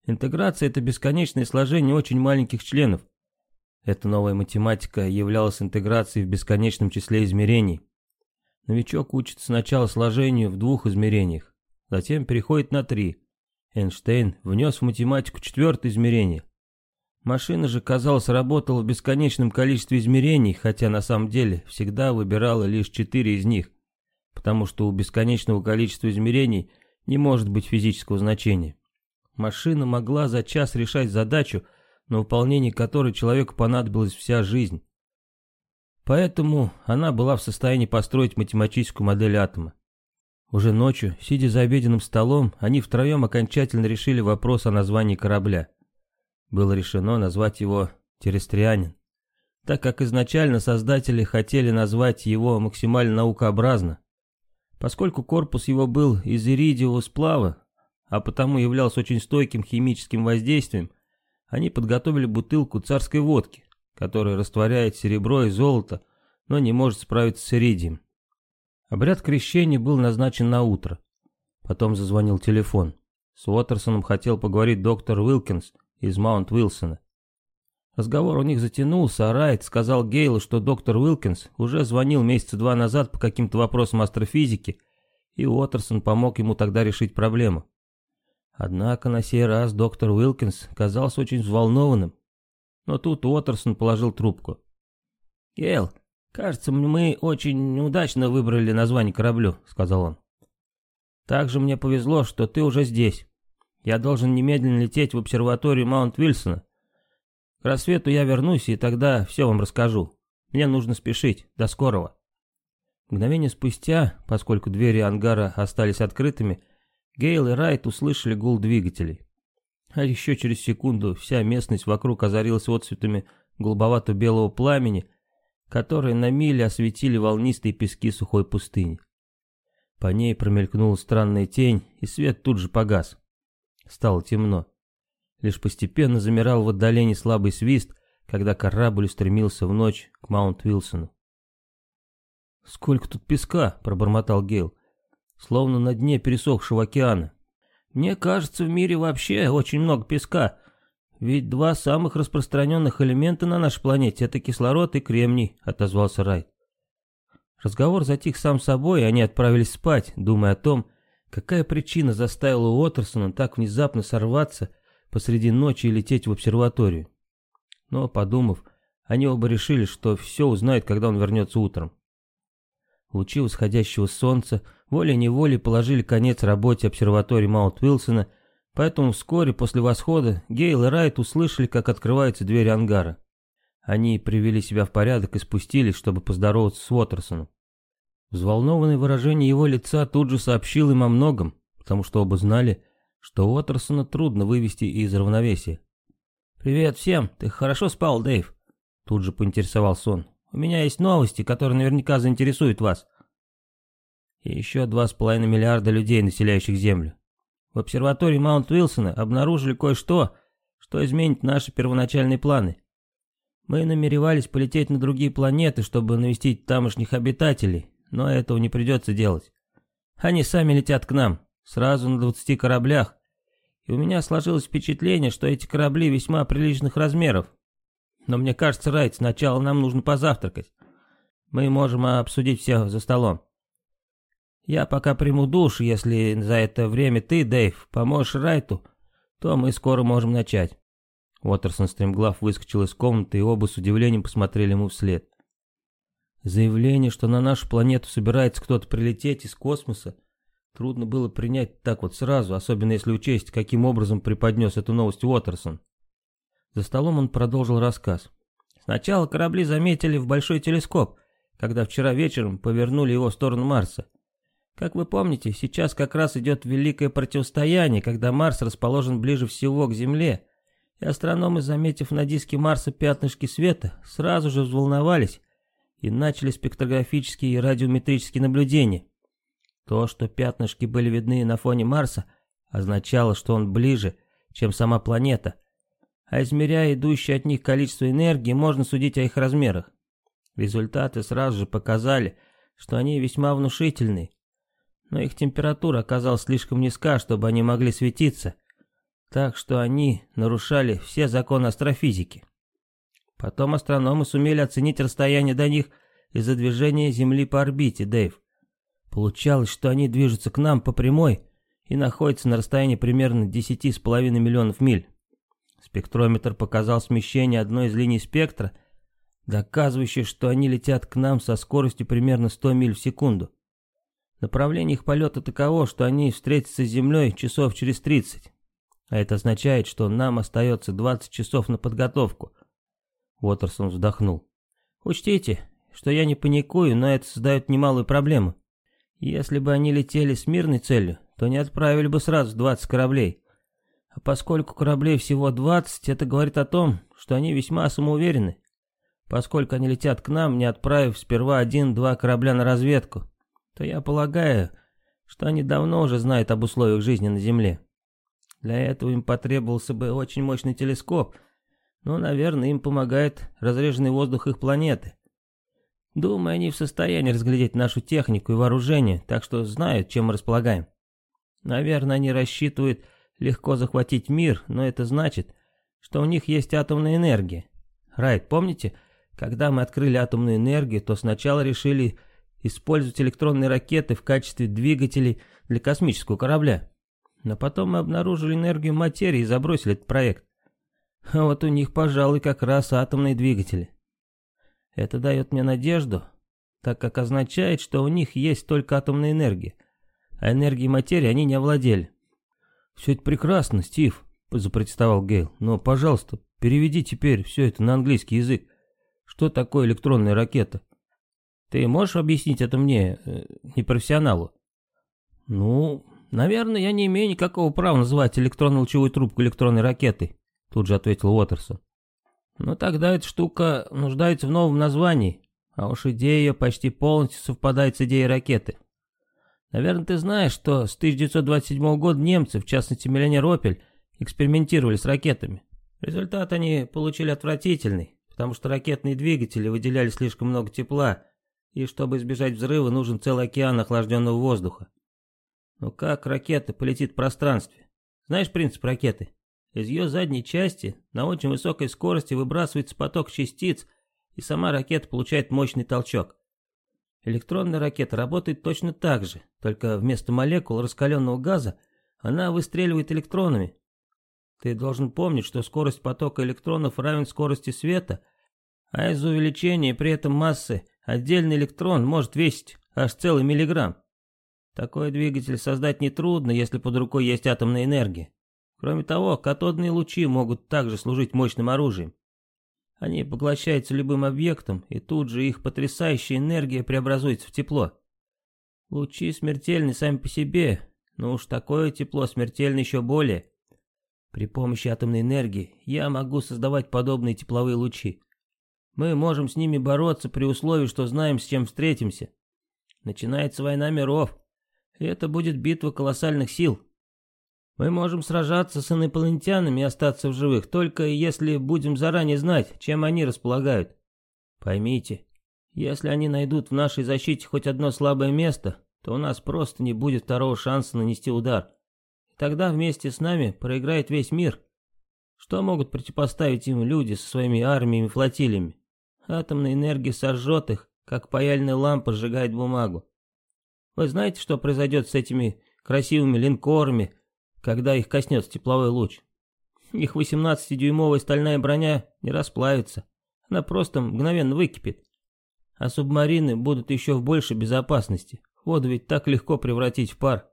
Интеграция – это бесконечное сложение очень маленьких членов. Эта новая математика являлась интеграцией в бесконечном числе измерений. Новичок учится сначала сложению в двух измерениях, затем переходит на три. Эйнштейн внес в математику четвертое измерение. Машина же, казалось, работала в бесконечном количестве измерений, хотя на самом деле всегда выбирала лишь четыре из них, потому что у бесконечного количества измерений не может быть физического значения. Машина могла за час решать задачу, на выполнение которой человеку понадобилась вся жизнь. Поэтому она была в состоянии построить математическую модель атома. Уже ночью, сидя за обеденным столом, они втроем окончательно решили вопрос о названии корабля. Было решено назвать его «Терестрианин», так как изначально создатели хотели назвать его максимально наукообразно. Поскольку корпус его был из иридиевого сплава, а потому являлся очень стойким химическим воздействием, они подготовили бутылку царской водки, которая растворяет серебро и золото, но не может справиться с иридием. Обряд крещения был назначен на утро. Потом зазвонил телефон. С Уотерсоном хотел поговорить доктор Уилкинс из Маунт-Уилсона. Разговор у них затянулся, а Райт сказал Гейлу, что доктор Уилкинс уже звонил месяца два назад по каким-то вопросам астрофизики, и Уотерсон помог ему тогда решить проблему. Однако на сей раз доктор Уилкинс казался очень взволнованным. Но тут Уотерсон положил трубку. «Гейл, кажется, мы очень удачно выбрали название кораблю», — сказал он. «Также мне повезло, что ты уже здесь. Я должен немедленно лететь в обсерваторию Маунт-Вильсона. Рассвету я вернусь, и тогда все вам расскажу. Мне нужно спешить. До скорого». Мгновение спустя, поскольку двери ангара остались открытыми, Гейл и Райт услышали гул двигателей. А еще через секунду вся местность вокруг озарилась отцветами голубовато-белого пламени, которые на миле осветили волнистые пески сухой пустыни. По ней промелькнула странная тень, и свет тут же погас. Стало темно. Лишь постепенно замирал в отдалении слабый свист, когда корабль устремился в ночь к Маунт-Вилсону. «Сколько тут песка!» — пробормотал Гейл словно на дне пересохшего океана. Мне кажется, в мире вообще очень много песка, ведь два самых распространенных элемента на нашей планете — это кислород и кремний», — отозвался Райт. Разговор затих сам собой, и они отправились спать, думая о том, какая причина заставила Уотерсона так внезапно сорваться посреди ночи и лететь в обсерваторию. Но, подумав, они оба решили, что все узнают, когда он вернется утром. Лучи восходящего солнца волей-неволей положили конец работе обсерватории Маунт-Уилсона, поэтому вскоре после восхода Гейл и Райт услышали, как открываются двери ангара. Они привели себя в порядок и спустились, чтобы поздороваться с Уотерсоном. Взволнованное выражение его лица тут же сообщил им о многом, потому что оба знали, что Уотерсона трудно вывести из равновесия. «Привет всем! Ты хорошо спал, Дэйв?» Тут же поинтересовался он. У меня есть новости, которые наверняка заинтересуют вас. И еще два с половиной миллиарда людей, населяющих Землю. В обсерватории Маунт-Уилсона обнаружили кое-что, что изменит наши первоначальные планы. Мы намеревались полететь на другие планеты, чтобы навестить тамошних обитателей, но этого не придется делать. Они сами летят к нам, сразу на 20 кораблях, и у меня сложилось впечатление, что эти корабли весьма приличных размеров, но мне кажется, Райт, сначала нам нужно позавтракать. Мы можем обсудить все за столом. Я пока приму душ, если за это время ты, Дэйв, поможешь Райту, то мы скоро можем начать. Уотерсон стремглав выскочил из комнаты, и оба с удивлением посмотрели ему вслед. Заявление, что на нашу планету собирается кто-то прилететь из космоса, трудно было принять так вот сразу, особенно если учесть, каким образом преподнес эту новость Уотерсон. За столом он продолжил рассказ. Сначала корабли заметили в большой телескоп, когда вчера вечером повернули его в сторону Марса. Как вы помните, сейчас как раз идет великое противостояние, когда Марс расположен ближе всего к Земле, и астрономы, заметив на диске Марса пятнышки света, сразу же взволновались и начали спектрографические и радиометрические наблюдения. То, что пятнышки были видны на фоне Марса, означало, что он ближе, чем сама планета – а измеряя идущее от них количество энергии, можно судить о их размерах. Результаты сразу же показали, что они весьма внушительны, но их температура оказалась слишком низка, чтобы они могли светиться, так что они нарушали все законы астрофизики. Потом астрономы сумели оценить расстояние до них из-за движения Земли по орбите, Дэйв. Получалось, что они движутся к нам по прямой и находятся на расстоянии примерно 10,5 миллионов миль. Спектрометр показал смещение одной из линий спектра, доказывающее, что они летят к нам со скоростью примерно 100 миль в секунду. Направление их полета таково, что они встретятся с Землей часов через 30. А это означает, что нам остается 20 часов на подготовку. Уотерсон вздохнул. Учтите, что я не паникую, но это создает немалую проблему. Если бы они летели с мирной целью, то не отправили бы сразу 20 кораблей. А поскольку кораблей всего 20, это говорит о том, что они весьма самоуверены. Поскольку они летят к нам, не отправив сперва один-два корабля на разведку, то я полагаю, что они давно уже знают об условиях жизни на Земле. Для этого им потребовался бы очень мощный телескоп, но, наверное, им помогает разреженный воздух их планеты. Думаю, они в состоянии разглядеть нашу технику и вооружение, так что знают, чем мы располагаем. Наверное, они рассчитывают легко захватить мир, но это значит, что у них есть атомная энергия. Райт, помните, когда мы открыли атомную энергию, то сначала решили использовать электронные ракеты в качестве двигателей для космического корабля. Но потом мы обнаружили энергию материи и забросили этот проект. А вот у них, пожалуй, как раз атомные двигатели. Это дает мне надежду, так как означает, что у них есть только атомная энергия, а энергией материи они не овладели. «Все это прекрасно, Стив», — запротестовал Гейл, «но, пожалуйста, переведи теперь все это на английский язык. Что такое электронная ракета?» Ты можешь объяснить это мне, э, непрофессионалу? Ну, наверное, я не имею никакого права называть электронно-лучевую трубку электронной ракетой, тут же ответил Уотерсон. Но тогда эта штука нуждается в новом названии, а уж идея ее почти полностью совпадает с идеей ракеты. Наверное, ты знаешь, что с 1927 года немцы, в частности миллионер Опель, экспериментировали с ракетами. Результат они получили отвратительный, потому что ракетные двигатели выделяли слишком много тепла, и чтобы избежать взрыва, нужен целый океан охлажденного воздуха. Но как ракета полетит в пространстве? Знаешь принцип ракеты? Из ее задней части на очень высокой скорости выбрасывается поток частиц, и сама ракета получает мощный толчок. Электронная ракета работает точно так же, только вместо молекул раскаленного газа она выстреливает электронами. Ты должен помнить, что скорость потока электронов равен скорости света, а из-за увеличения при этом массы Отдельный электрон может весить аж целый миллиграмм. Такой двигатель создать нетрудно, если под рукой есть атомная энергия. Кроме того, катодные лучи могут также служить мощным оружием. Они поглощаются любым объектом, и тут же их потрясающая энергия преобразуется в тепло. Лучи смертельны сами по себе, но уж такое тепло смертельно еще более. При помощи атомной энергии я могу создавать подобные тепловые лучи. Мы можем с ними бороться при условии, что знаем, с чем встретимся. Начинается война миров, и это будет битва колоссальных сил. Мы можем сражаться с инопланетянами и остаться в живых, только если будем заранее знать, чем они располагают. Поймите, если они найдут в нашей защите хоть одно слабое место, то у нас просто не будет второго шанса нанести удар. И тогда вместе с нами проиграет весь мир. Что могут противопоставить им люди со своими армиями и флотилиями? Атомная энергия сожжет их, как паяльная лампа сжигает бумагу. Вы знаете, что произойдет с этими красивыми линкорами, когда их коснется тепловой луч? Их 18-дюймовая стальная броня не расплавится. Она просто мгновенно выкипит. А субмарины будут еще в большей безопасности. Воду ведь так легко превратить в пар.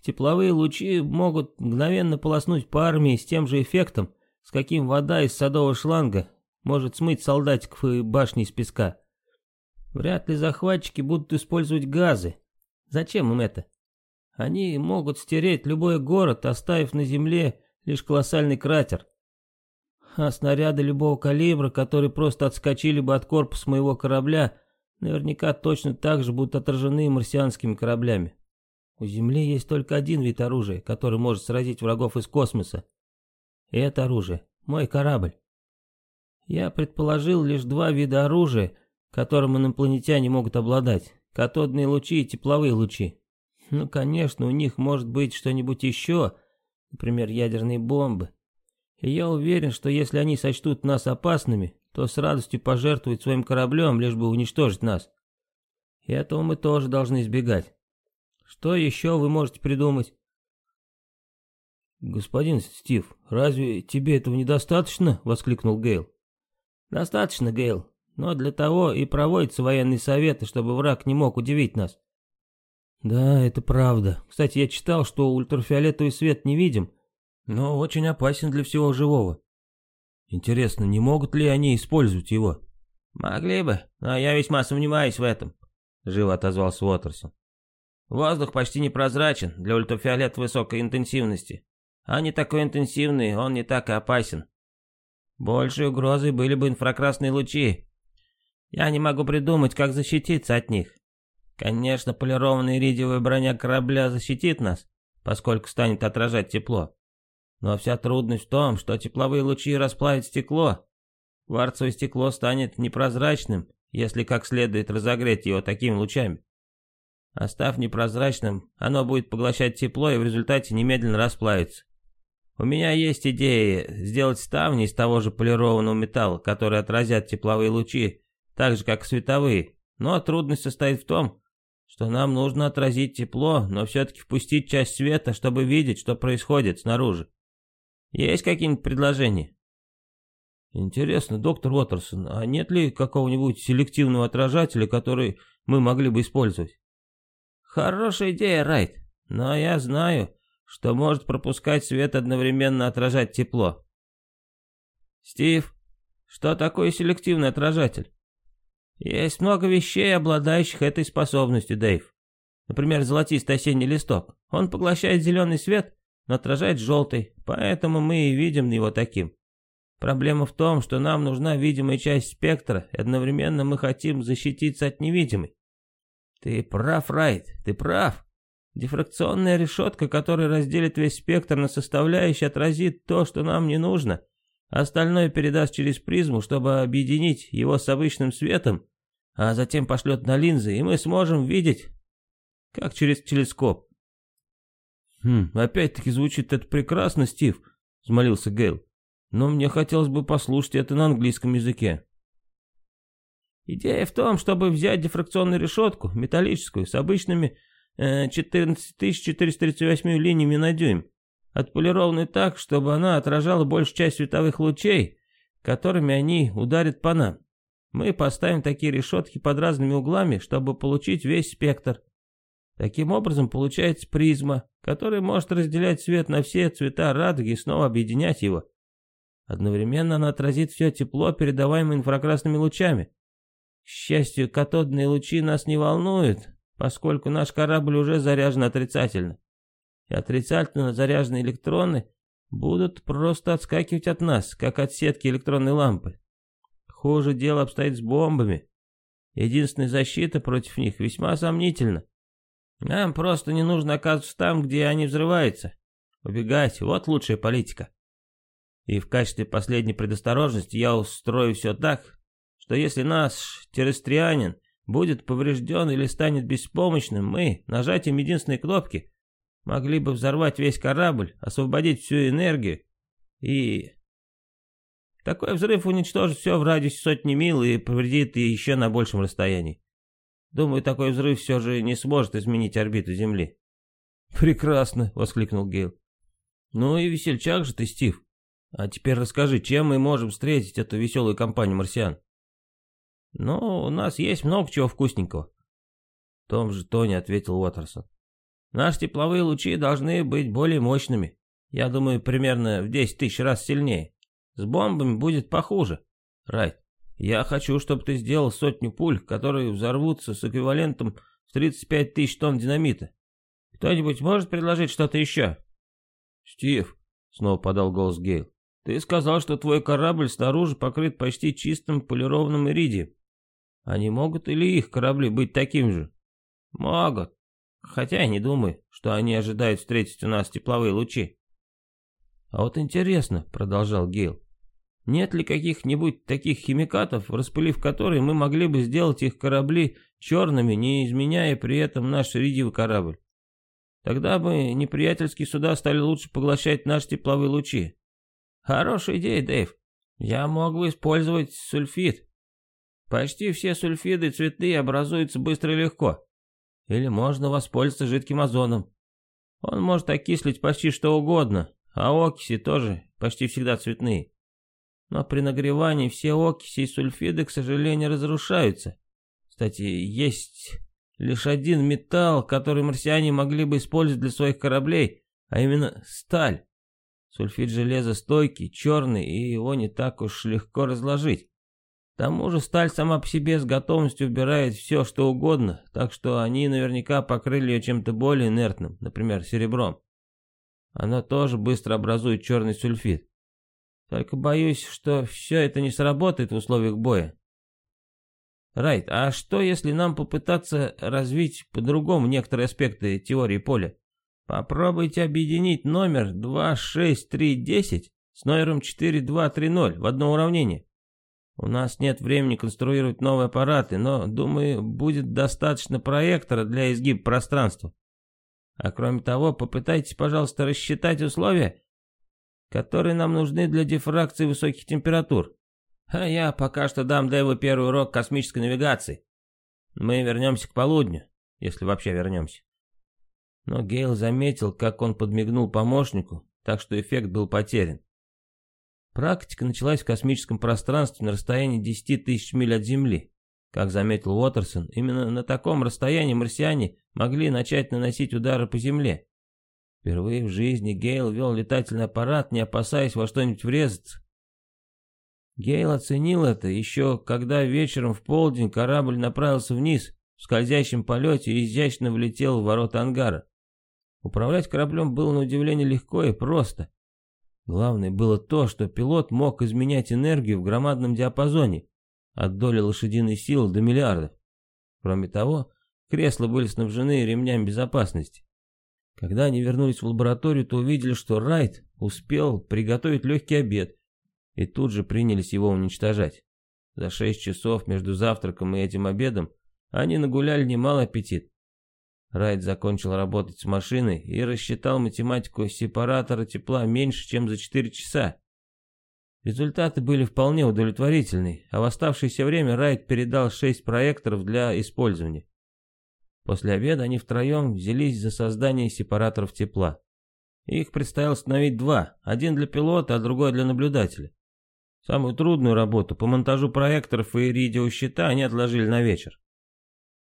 Тепловые лучи могут мгновенно полоснуть по армии с тем же эффектом, с каким вода из садового шланга может смыть солдатиков и башни из песка. Вряд ли захватчики будут использовать газы. Зачем им это? Они могут стереть любой город, оставив на земле лишь колоссальный кратер. А снаряды любого калибра, которые просто отскочили бы от корпуса моего корабля, наверняка точно так же будут отражены марсианскими кораблями. У Земли есть только один вид оружия, который может сразить врагов из космоса. И это оружие — мой корабль. Я предположил лишь два вида оружия, которым инопланетяне могут обладать. Катодные лучи и тепловые лучи. Ну, конечно, у них может быть что-нибудь еще, например, ядерные бомбы. И я уверен, что если они сочтут нас опасными, то с радостью пожертвуют своим кораблем, лишь бы уничтожить нас. И этого мы тоже должны избегать. Что еще вы можете придумать? «Господин Стив, разве тебе этого недостаточно?» — воскликнул Гейл. Достаточно, Гейл. Но для того и проводятся военные советы, чтобы враг не мог удивить нас. Да, это правда. Кстати, я читал, что ультрафиолетовый свет не видим, но очень опасен для всего живого. Интересно, не могут ли они использовать его? Могли бы, но я весьма сомневаюсь в этом, живо отозвался Уотерсон. Воздух почти непрозрачен для ультрафиолет высокой интенсивности. А не такой интенсивный, он не так и опасен. Большей угрозой были бы инфракрасные лучи. Я не могу придумать, как защититься от них. Конечно, полированная иридиевая броня корабля защитит нас, поскольку станет отражать тепло. Но вся трудность в том, что тепловые лучи расплавят стекло. Кварцевое стекло станет непрозрачным, если как следует разогреть его такими лучами. А став непрозрачным, оно будет поглощать тепло и в результате немедленно расплавится. У меня есть идея сделать ставни из того же полированного металла, которые отразят тепловые лучи, так же как световые. Но трудность состоит в том, что нам нужно отразить тепло, но все-таки впустить часть света, чтобы видеть, что происходит снаружи. Есть какие-нибудь предложения? Интересно, доктор Уотерсон, а нет ли какого-нибудь селективного отражателя, который мы могли бы использовать? Хорошая идея, Райт, но я знаю, что может пропускать свет одновременно отражать тепло. Стив, что такое селективный отражатель? Есть много вещей, обладающих этой способностью, Дэйв. Например, золотистый осенний листок. Он поглощает зеленый свет, но отражает желтый, поэтому мы и видим его таким. Проблема в том, что нам нужна видимая часть спектра, и одновременно мы хотим защититься от невидимой. Ты прав, Райт, ты прав. Дифракционная решетка, которая разделит весь спектр на составляющие, отразит то, что нам не нужно. Остальное передаст через призму, чтобы объединить его с обычным светом, а затем пошлет на линзы, и мы сможем видеть, как через телескоп. «Хм, опять-таки звучит это прекрасно, Стив», — взмолился Гейл. «Но мне хотелось бы послушать это на английском языке». Идея в том, чтобы взять дифракционную решетку, металлическую, с обычными э, 14438 линиями на дюйм, отполированной так, чтобы она отражала большую часть световых лучей, которыми они ударят по нам. Мы поставим такие решетки под разными углами, чтобы получить весь спектр. Таким образом получается призма, которая может разделять свет на все цвета радуги и снова объединять его. Одновременно она отразит все тепло, передаваемое инфракрасными лучами. К счастью, катодные лучи нас не волнуют, поскольку наш корабль уже заряжен отрицательно. И отрицательно заряженные электроны будут просто отскакивать от нас, как от сетки электронной лампы. Хуже дело обстоит с бомбами. Единственная защита против них весьма сомнительна. Нам просто не нужно оказываться там, где они взрываются. Убегать, вот лучшая политика. И в качестве последней предосторожности я устрою все так, что если наш террестрианин будет поврежден или станет беспомощным, мы, нажатием единственной кнопки, могли бы взорвать весь корабль, освободить всю энергию и... Такой взрыв уничтожит все в радиусе сотни мил и повредит еще на большем расстоянии. Думаю, такой взрыв все же не сможет изменить орбиту Земли. «Прекрасно!» — воскликнул Гейл. «Ну и весельчак же ты, Стив. А теперь расскажи, чем мы можем встретить эту веселую компанию марсиан?» «Ну, у нас есть много чего вкусненького», — в том же тоне ответил Уотерсон. «Наши тепловые лучи должны быть более мощными. Я думаю, примерно в 10 тысяч раз сильнее. С бомбами будет похуже. Райт, я хочу, чтобы ты сделал сотню пуль, которые взорвутся с эквивалентом в 35 тысяч тонн динамита. Кто-нибудь может предложить что-то еще?» «Стив», — снова подал голос Гейл, — «ты сказал, что твой корабль снаружи покрыт почти чистым полированным иридием. Не могут или их корабли быть таким же? Могут. Хотя я не думаю, что они ожидают встретить у нас тепловые лучи. А вот интересно, продолжал Гейл, нет ли каких-нибудь таких химикатов, распылив которые мы могли бы сделать их корабли черными, не изменяя при этом наш редивый корабль? Тогда бы неприятельские суда стали лучше поглощать наши тепловые лучи. Хорошая идея, Дэйв. Я мог бы использовать сульфид. Почти все сульфиды цветные образуются быстро и легко. Или можно воспользоваться жидким озоном. Он может окислить почти что угодно, а окиси тоже почти всегда цветные. Но при нагревании все окиси и сульфиды, к сожалению, разрушаются. Кстати, есть лишь один металл, который марсиане могли бы использовать для своих кораблей, а именно сталь. Сульфид железа стойкий, черный, и его не так уж легко разложить. К тому же сталь сама по себе с готовностью убирает все, что угодно, так что они наверняка покрыли ее чем-то более инертным, например, серебром. Оно тоже быстро образует черный сульфид. Только боюсь, что все это не сработает в условиях боя. Райт, а что если нам попытаться развить по-другому некоторые аспекты теории поля? Попробуйте объединить номер 26310 с номером 4230 в одно уравнение. У нас нет времени конструировать новые аппараты, но, думаю, будет достаточно проектора для изгиба пространства. А кроме того, попытайтесь, пожалуйста, рассчитать условия, которые нам нужны для дифракции высоких температур. А я пока что дам Дэву первый урок космической навигации. Мы вернемся к полудню, если вообще вернемся. Но Гейл заметил, как он подмигнул помощнику, так что эффект был потерян. Практика началась в космическом пространстве на расстоянии 10 тысяч миль от Земли. Как заметил Уотерсон, именно на таком расстоянии марсиане могли начать наносить удары по Земле. Впервые в жизни Гейл вел летательный аппарат, не опасаясь во что-нибудь врезаться. Гейл оценил это еще, когда вечером в полдень корабль направился вниз, в скользящем полете и изящно влетел в ворота ангара. Управлять кораблем было на удивление легко и просто. Главное было то, что пилот мог изменять энергию в громадном диапазоне, от доли лошадиной силы до миллиардов. Кроме того, кресла были снабжены ремнями безопасности. Когда они вернулись в лабораторию, то увидели, что Райт успел приготовить легкий обед, и тут же принялись его уничтожать. За шесть часов между завтраком и этим обедом они нагуляли немало аппетит. Райт закончил работать с машиной и рассчитал математику сепаратора тепла меньше, чем за 4 часа. Результаты были вполне удовлетворительны, а в оставшееся время Райт передал 6 проекторов для использования. После обеда они втроем взялись за создание сепараторов тепла. Их предстояло установить два, один для пилота, а другой для наблюдателя. Самую трудную работу по монтажу проекторов и радиощита они отложили на вечер.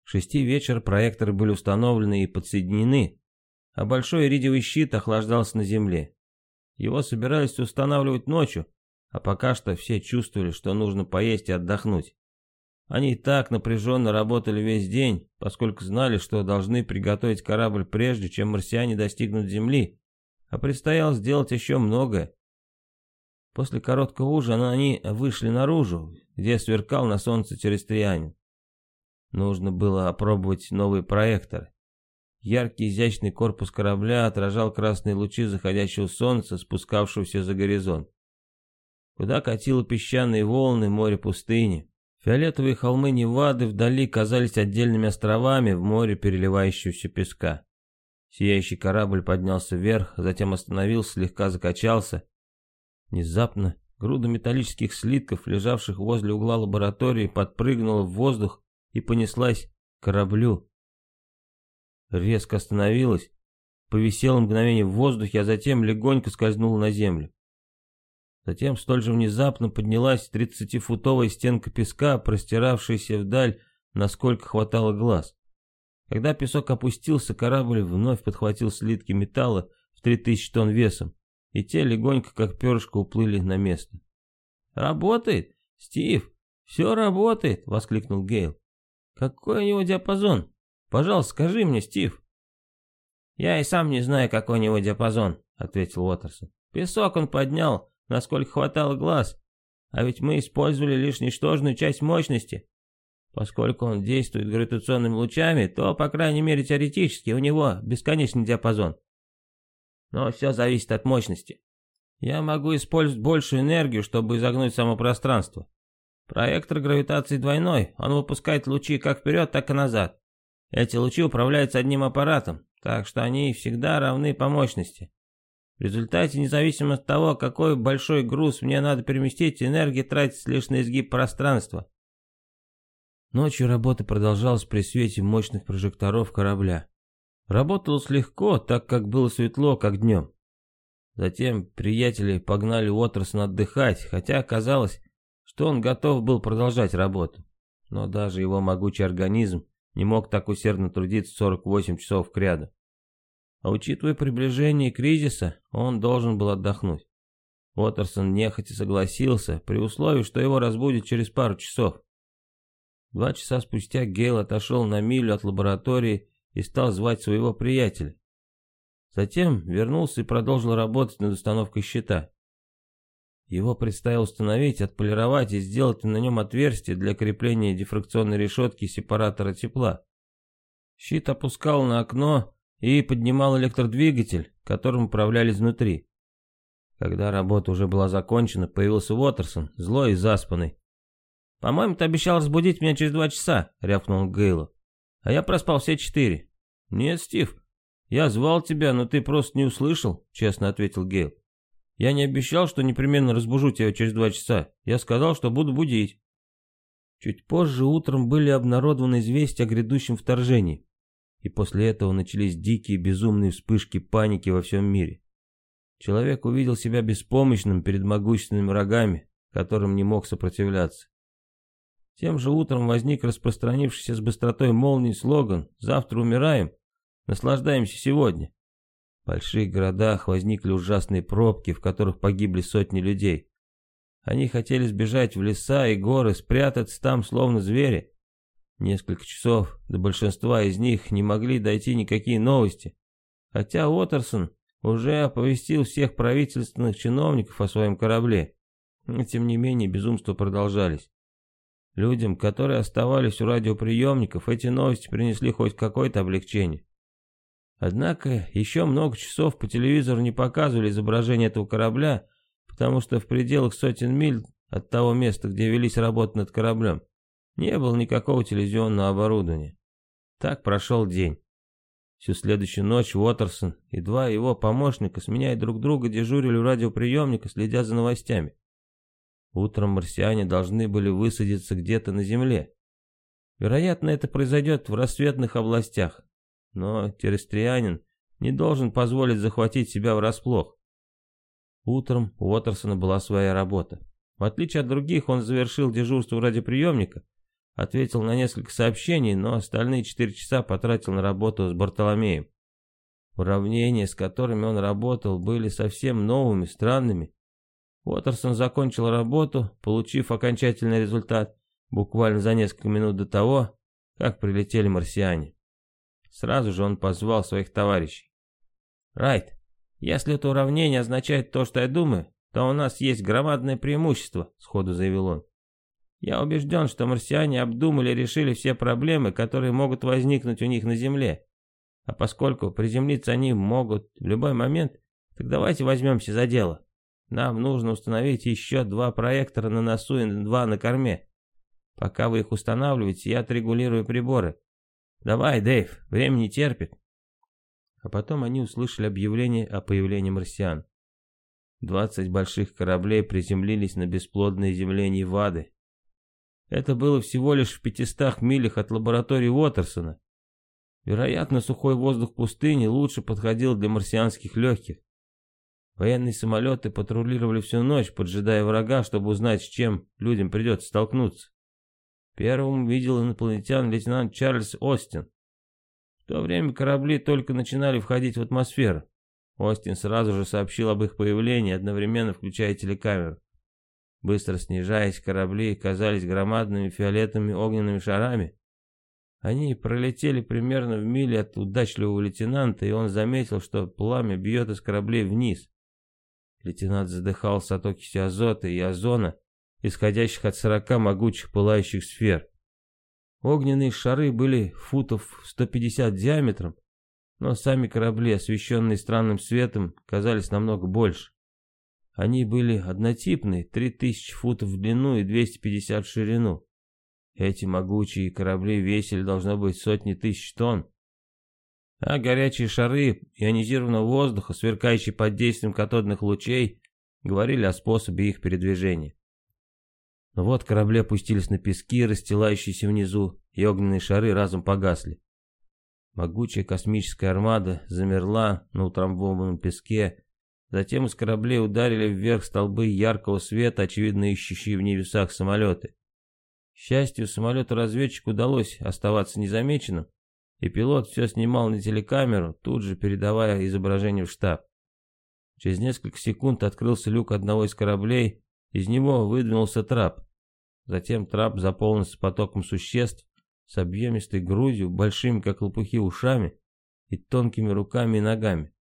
В шести вечера проекторы были установлены и подсоединены, а большой иридиевый щит охлаждался на земле. Его собирались устанавливать ночью, а пока что все чувствовали, что нужно поесть и отдохнуть. Они и так напряженно работали весь день, поскольку знали, что должны приготовить корабль прежде, чем марсиане достигнут Земли, а предстояло сделать еще многое. После короткого ужина они вышли наружу, где сверкал на солнце терестрианин. Нужно было опробовать новые проекторы. Яркий изящный корпус корабля отражал красные лучи заходящего солнца, спускавшегося за горизонт. Куда катило песчаные волны море пустыни. Фиолетовые холмы Невады вдали казались отдельными островами в море переливающегося песка. Сияющий корабль поднялся вверх, затем остановился, слегка закачался. Внезапно груда металлических слитков, лежавших возле угла лаборатории, подпрыгнула в воздух и понеслась к кораблю. Резко остановилась, повисела мгновение в воздухе, а затем легонько скользнула на землю. Затем столь же внезапно поднялась тридцатифутовая стенка песка, простиравшаяся вдаль, насколько хватало глаз. Когда песок опустился, корабль вновь подхватил слитки металла в три тысячи тонн весом, и те легонько, как перышко, уплыли на место. «Работает, Стив, все работает!» — воскликнул Гейл. «Какой у него диапазон? Пожалуйста, скажи мне, Стив». «Я и сам не знаю, какой у него диапазон», — ответил Уотерсон. «Песок он поднял, насколько хватало глаз, а ведь мы использовали лишь ничтожную часть мощности. Поскольку он действует гравитационными лучами, то, по крайней мере теоретически, у него бесконечный диапазон. Но все зависит от мощности. Я могу использовать большую энергию, чтобы изогнуть само пространство. Проектор гравитации двойной, он выпускает лучи как вперед, так и назад. Эти лучи управляются одним аппаратом, так что они всегда равны по мощности. В результате, независимо от того, какой большой груз мне надо переместить, энергия тратится лишь на изгиб пространства. Ночью работа продолжалась при свете мощных прожекторов корабля. Работалось легко, так как было светло, как днем. Затем приятели погнали Уотерсона отдыхать, хотя оказалось, что он готов был продолжать работу. Но даже его могучий организм не мог так усердно трудиться 48 часов к ряду. а учитывая приближение кризиса, он должен был отдохнуть. Уотерсон нехотя согласился, при условии, что его разбудят через пару часов. Два часа спустя Гейл отошел на милю от лаборатории и стал звать своего приятеля. Затем вернулся и продолжил работать над установкой щита. Его предстояло установить, отполировать и сделать на нем отверстие для крепления дифракционной решетки сепаратора тепла. Щит опускал на окно и поднимал электродвигатель, которым управляли изнутри. Когда работа уже была закончена, появился Уотерсон, злой и заспанный. «По-моему, ты обещал разбудить меня через два часа», — рявкнул Гейлу. «А я проспал все четыре». «Нет, Стив, я звал тебя, но ты просто не услышал», — честно ответил Гейл. Я не обещал, что непременно разбужу тебя через два часа. Я сказал, что буду будить. Чуть позже утром были обнародованы известия о грядущем вторжении. И после этого начались дикие безумные вспышки паники во всем мире. Человек увидел себя беспомощным перед могущественными врагами, которым не мог сопротивляться. Тем же утром возник распространившийся с быстротой молнии слоган «Завтра умираем, наслаждаемся сегодня». В больших городах возникли ужасные пробки, в которых погибли сотни людей. Они хотели сбежать в леса и горы, спрятаться там, словно звери. Несколько часов до большинства из них не могли дойти никакие новости. Хотя Уотерсон уже оповестил всех правительственных чиновников о своем корабле. Но тем не менее безумства продолжались. Людям, которые оставались у радиоприемников, эти новости принесли хоть какое-то облегчение. Однако еще много часов по телевизору не показывали изображение этого корабля, потому что в пределах сотен миль от того места, где велись работы над кораблем, не было никакого телевизионного оборудования. Так прошел день. Всю следующую ночь Уотерсон и два его помощника, сменяя друг друга, дежурили у радиоприемника, следя за новостями. Утром марсиане должны были высадиться где-то на Земле. Вероятно, это произойдет в рассветных областях, но терестрианин не должен позволить захватить себя врасплох. Утром у Уотерсона была своя работа. В отличие от других, он завершил дежурство ради приемника, ответил на несколько сообщений, но остальные четыре часа потратил на работу с Бартоломеем. Уравнения, с которыми он работал, были совсем новыми, странными. Уотерсон закончил работу, получив окончательный результат, буквально за несколько минут до того, как прилетели марсиане. Сразу же он позвал своих товарищей. «Райт, если это уравнение означает то, что я думаю, то у нас есть громадное преимущество», — сходу заявил он. «Я убежден, что марсиане обдумали и решили все проблемы, которые могут возникнуть у них на Земле. А поскольку приземлиться они могут в любой момент, так давайте возьмемся за дело. Нам нужно установить еще два проектора на носу и два на корме. Пока вы их устанавливаете, я отрегулирую приборы. «Давай, Дэйв, время не терпит». А потом они услышали объявление о появлении марсиан. Двадцать больших кораблей приземлились на бесплодной земле Невады. Это было всего лишь в пятистах милях от лаборатории Уотерсона. Вероятно, сухой воздух пустыни лучше подходил для марсианских легких. Военные самолеты патрулировали всю ночь, поджидая врага, чтобы узнать, с чем людям придется столкнуться. Первым видел инопланетян лейтенант Чарльз Остин. В то время корабли только начинали входить в атмосферу. Остин сразу же сообщил об их появлении, одновременно включая телекамеру. Быстро снижаясь, корабли казались громадными фиолетовыми огненными шарами. Они пролетели примерно в миле от удачливого лейтенанта, и он заметил, что пламя бьет из кораблей вниз. Лейтенант задыхался от окиси азота и озона, исходящих от сорока могучих пылающих сфер. Огненные шары были футов 150 диаметром, но сами корабли, освещенные странным светом, казались намного больше. Они были однотипные, 3000 футов в длину и 250 в ширину. Эти могучие корабли весили должно быть сотни тысяч тонн. А горячие шары ионизированного воздуха, сверкающие под действием катодных лучей, говорили о способе их передвижения. Но вот корабли опустились на пески, расстилающиеся внизу, и огненные шары разом погасли. Могучая космическая армада замерла на утрамбованном песке, затем из кораблей ударили вверх столбы яркого света, очевидно ищущие в небесах самолеты. К счастью, самолету-разведчику удалось оставаться незамеченным, и пилот все снимал на телекамеру, тут же передавая изображение в штаб. Через несколько секунд открылся люк одного из кораблей, из него выдвинулся трап. Затем трап заполнился потоком существ с объемистой грудью, большими как лопухи ушами и тонкими руками и ногами.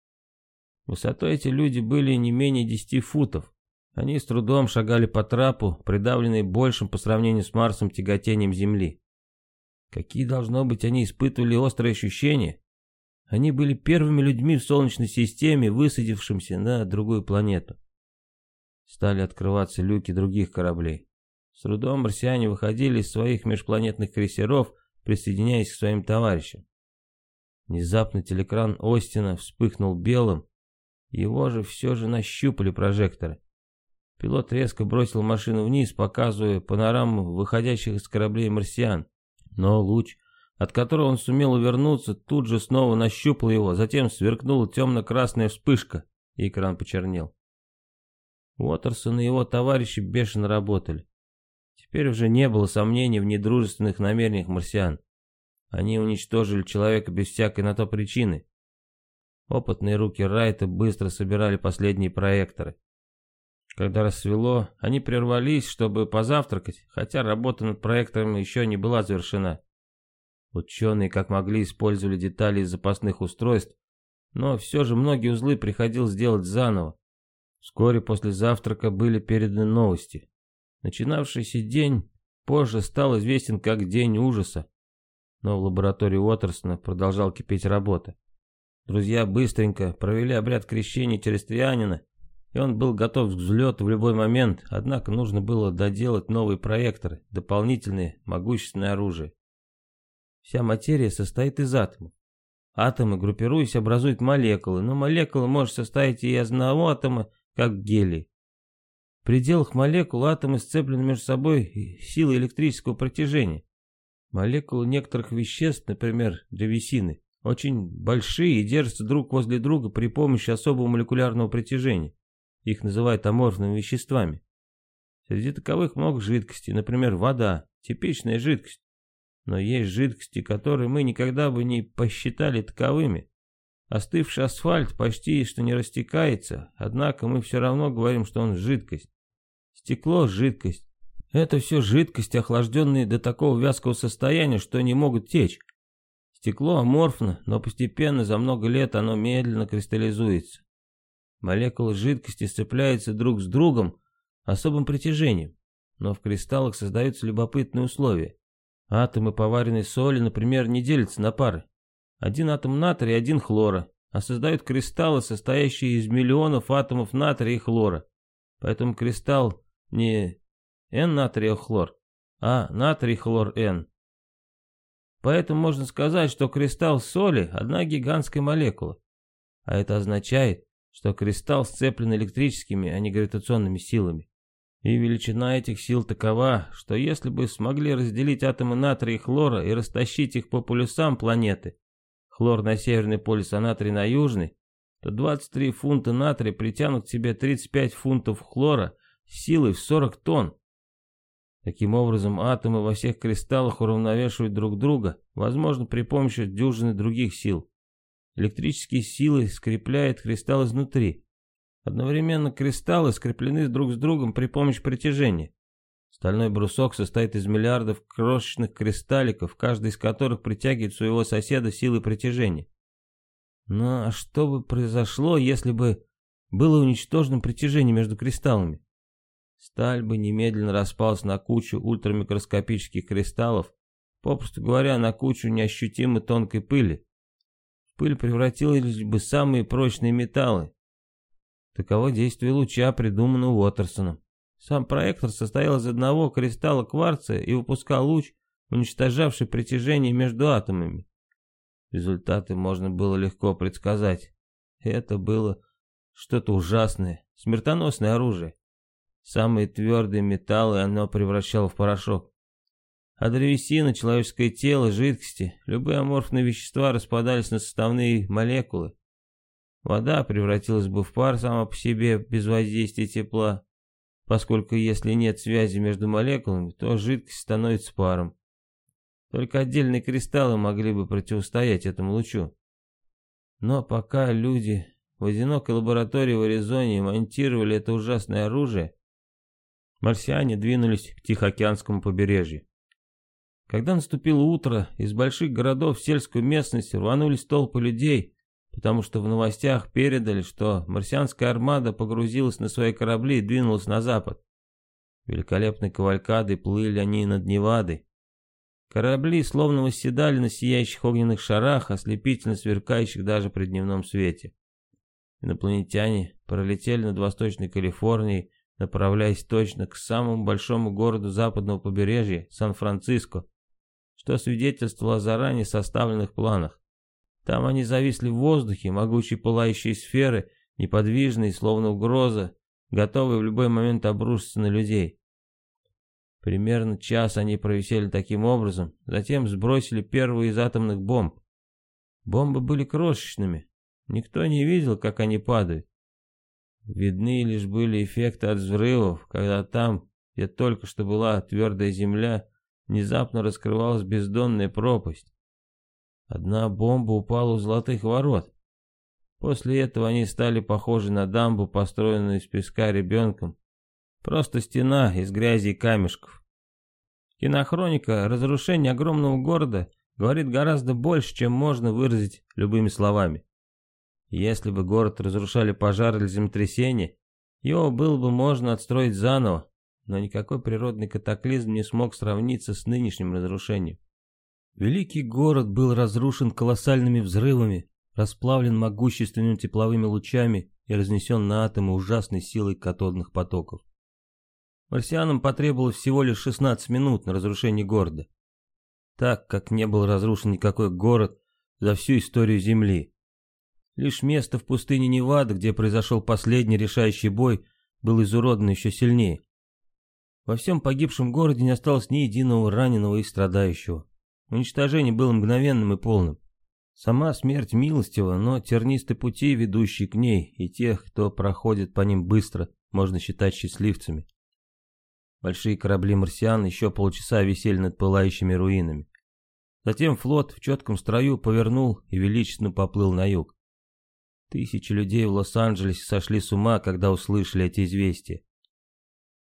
Высотой эти люди были не менее десяти футов. Они с трудом шагали по трапу, придавленные большим по сравнению с Марсом тяготением Земли. Какие, должно быть, они испытывали острые ощущения? Они были первыми людьми в Солнечной системе, высадившимся на другую планету. Стали открываться люки других кораблей. С трудом марсиане выходили из своих межпланетных крейсеров, присоединяясь к своим товарищам. Внезапно телекран Остина вспыхнул белым, его же все же нащупали прожекторы. Пилот резко бросил машину вниз, показывая панораму выходящих из кораблей марсиан. Но луч, от которого он сумел увернуться, тут же снова нащупал его, затем сверкнула темно-красная вспышка, и экран почернел. Уотерсон и его товарищи бешено работали. Теперь уже не было сомнений в недружественных намерениях марсиан. Они уничтожили человека без всякой на то причины. Опытные руки Райта быстро собирали последние проекторы. Когда рассвело, они прервались, чтобы позавтракать, хотя работа над проектором еще не была завершена. Ученые как могли использовали детали из запасных устройств, но все же многие узлы приходилось делать заново. Вскоре после завтрака были переданы новости. Начинавшийся день позже стал известен как День ужаса, но в лаборатории Уотерсона продолжал кипеть работа. Друзья быстренько провели обряд крещения терестрианина, и он был готов к взлету в любой момент, однако нужно было доделать новые проекторы, дополнительные, могущественное оружие. Вся материя состоит из атомов. Атомы, группируясь, образуют молекулы, но молекула может состоять и из одного атома, как гелий. В пределах молекул атомы сцеплены между собой силой электрического притяжения. Молекулы некоторых веществ, например, древесины, очень большие и держатся друг возле друга при помощи особого молекулярного притяжения. Их называют аморфными веществами. Среди таковых много жидкостей, например, вода, типичная жидкость. Но есть жидкости, которые мы никогда бы не посчитали таковыми. Остывший асфальт почти что не растекается, однако мы все равно говорим, что он жидкость. Стекло – жидкость. Это все жидкости, охлажденные до такого вязкого состояния, что не могут течь. Стекло аморфно, но постепенно за много лет оно медленно кристаллизуется. Молекулы жидкости сцепляются друг с другом особым притяжением, но в кристаллах создаются любопытные условия. Атомы поваренной соли, например, не делятся на пары. Один атом натрия один хлора, а создают кристаллы, состоящие из миллионов атомов натрия и хлора. Поэтому кристалл не N-натрия-хлор, а натрий-хлор-N. Поэтому можно сказать, что кристалл соли – одна гигантская молекула. А это означает, что кристалл сцеплен электрическими, а не гравитационными силами. И величина этих сил такова, что если бы смогли разделить атомы натрия и хлора и растащить их по полюсам планеты, хлор на северный полюс, а натрий на южный, то 23 фунта натрия притянут к себе 35 фунтов хлора силой в 40 тонн. Таким образом, атомы во всех кристаллах уравновешивают друг друга, возможно, при помощи дюжины других сил. Электрические силы скрепляют кристалл изнутри. Одновременно кристаллы скреплены друг с другом при помощи притяжения. Стальной брусок состоит из миллиардов крошечных кристалликов, каждый из которых притягивает своего соседа силой притяжения. Ну а что бы произошло, если бы было уничтожено притяжение между кристаллами? Сталь бы немедленно распалась на кучу ультрамикроскопических кристаллов, попросту говоря, на кучу неощутимой тонкой пыли. В пыль превратились бы самые прочные металлы. Таково действие луча, придуманного Уотерсоном. Сам проектор состоял из одного кристалла кварца и выпускал луч, уничтожавший притяжение между атомами. Результаты можно было легко предсказать. Это было что-то ужасное, смертоносное оружие. Самые твердые металлы оно превращало в порошок. А древесина, человеческое тело, жидкости, любые аморфные вещества распадались на составные молекулы. Вода превратилась бы в пар сама по себе без воздействия тепла поскольку если нет связи между молекулами, то жидкость становится паром. Только отдельные кристаллы могли бы противостоять этому лучу. Но пока люди в одинокой лаборатории в Аризоне монтировали это ужасное оружие, марсиане двинулись к Тихоокеанскому побережью. Когда наступило утро, из больших городов в сельскую местность рванулись толпы людей, потому что в новостях передали, что марсианская армада погрузилась на свои корабли и двинулась на запад. Великолепной кавалькадой плыли они над Невадой. Корабли словно восседали на сияющих огненных шарах, ослепительно сверкающих даже при дневном свете. Инопланетяне пролетели над Восточной Калифорнией, направляясь точно к самому большому городу западного побережья, Сан-Франциско, что свидетельствовало о заранее составленных планах. Там они зависли в воздухе, могучие пылающие сферы, неподвижные, словно угроза, готовые в любой момент обрушиться на людей. Примерно час они провисели таким образом, затем сбросили первую из атомных бомб. Бомбы были крошечными, никто не видел, как они падают. Видны лишь были эффекты от взрывов, когда там, где только что была твердая земля, внезапно раскрывалась бездонная пропасть. Одна бомба упала у золотых ворот. После этого они стали похожи на дамбу, построенную из песка ребенком. Просто стена из грязи и камешков. Кинохроника «Разрушение огромного города» говорит гораздо больше, чем можно выразить любыми словами. Если бы город разрушали пожар или землетрясение, его было бы можно отстроить заново, но никакой природный катаклизм не смог сравниться с нынешним разрушением. Великий город был разрушен колоссальными взрывами, расплавлен могущественными тепловыми лучами и разнесен на атомы ужасной силой катодных потоков. Марсианам потребовалось всего лишь 16 минут на разрушение города. Так, как не был разрушен никакой город за всю историю Земли. Лишь место в пустыне Невада, где произошел последний решающий бой, было изуродано еще сильнее. Во всем погибшем городе не осталось ни единого раненого и страдающего. Уничтожение было мгновенным и полным. Сама смерть милостива, но тернистые пути, ведущие к ней, и тех, кто проходит по ним быстро, можно считать счастливцами. Большие корабли марсиан еще полчаса висели над пылающими руинами. Затем флот в четком строю повернул и величественно поплыл на юг. Тысячи людей в Лос-Анджелесе сошли с ума, когда услышали эти известия.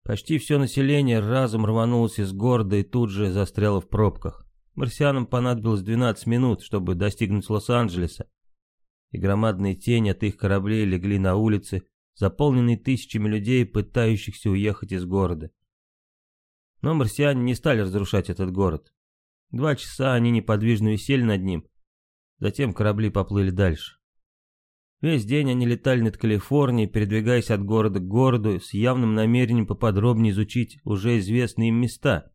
Почти все население разом рванулось из города и тут же застряло в пробках. Марсианам понадобилось 12 минут, чтобы достигнуть Лос-Анджелеса, и громадные тени от их кораблей легли на улицы, заполненные тысячами людей, пытающихся уехать из города. Но марсиане не стали разрушать этот город. Два часа они неподвижно висели над ним. Затем корабли поплыли дальше. Весь день они летали над Калифорнией, передвигаясь от города к городу, с явным намерением поподробнее изучить уже известные им места.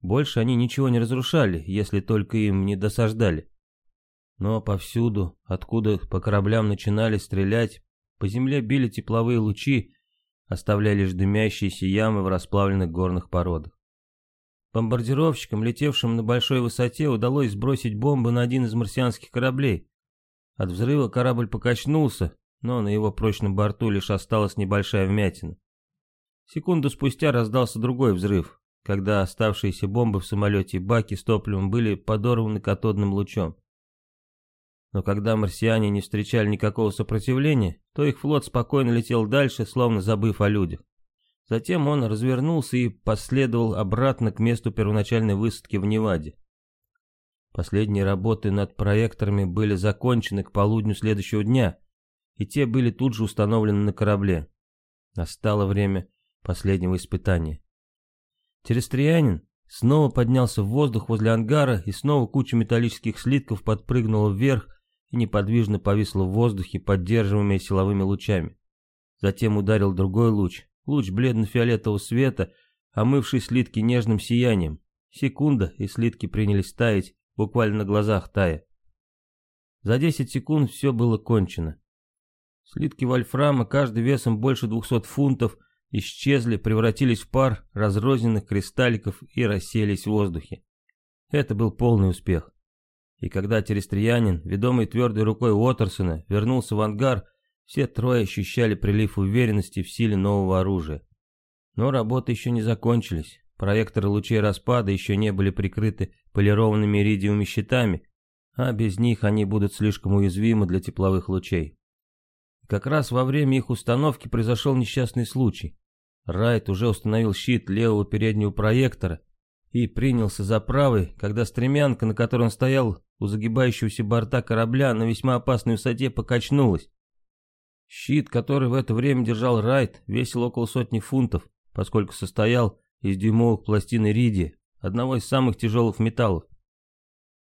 Больше они ничего не разрушали, если только им не досаждали. Но повсюду, откуда по кораблям начинали стрелять, по земле били тепловые лучи, оставляя лишь дымящиеся ямы в расплавленных горных породах. Бомбардировщикам, летевшим на большой высоте, удалось сбросить бомбы на один из марсианских кораблей. От взрыва корабль покачнулся, но на его прочном борту лишь осталась небольшая вмятина. Секунду спустя раздался другой взрыв, когда оставшиеся бомбы в самолете и баки с топливом были подорваны катодным лучом. Но когда марсиане не встречали никакого сопротивления, то их флот спокойно летел дальше, словно забыв о людях. Затем он развернулся и последовал обратно к месту первоначальной высадки в Неваде. Последние работы над проекторами были закончены к полудню следующего дня, и те были тут же установлены на корабле. Настало время последнего испытания. Терестрианин снова поднялся в воздух возле ангара, и снова куча металлических слитков подпрыгнула вверх и неподвижно повисла в воздухе, поддерживаемая силовыми лучами. Затем ударил другой луч, луч бледно-фиолетового света, омывший слитки нежным сиянием. Секунда, и слитки принялись таять, буквально на глазах тая. За 10 секунд все было кончено. Слитки вольфрама, каждый весом больше 200 фунтов, исчезли, превратились в пар разрозненных кристалликов и расселись в воздухе. Это был полный успех. И когда терестриянин, ведомый твердой рукой Уотерсона, вернулся в ангар, все трое ощущали прилив уверенности в силе нового оружия. Но работы еще не закончились. проекторы лучей распада еще не были прикрыты полированными иридиевыми щитами, а без них они будут слишком уязвимы для тепловых лучей. Как раз во время их установки произошел несчастный случай. Райт уже установил щит левого переднего проектора и принялся за правый, когда стремянка, на которой он стоял у загибающегося борта корабля на весьма опасной высоте, покачнулась. Щит, который в это время держал Райт, весил около сотни фунтов, поскольку состоял из дюймовых пластин иридия, одного из самых тяжелых металлов.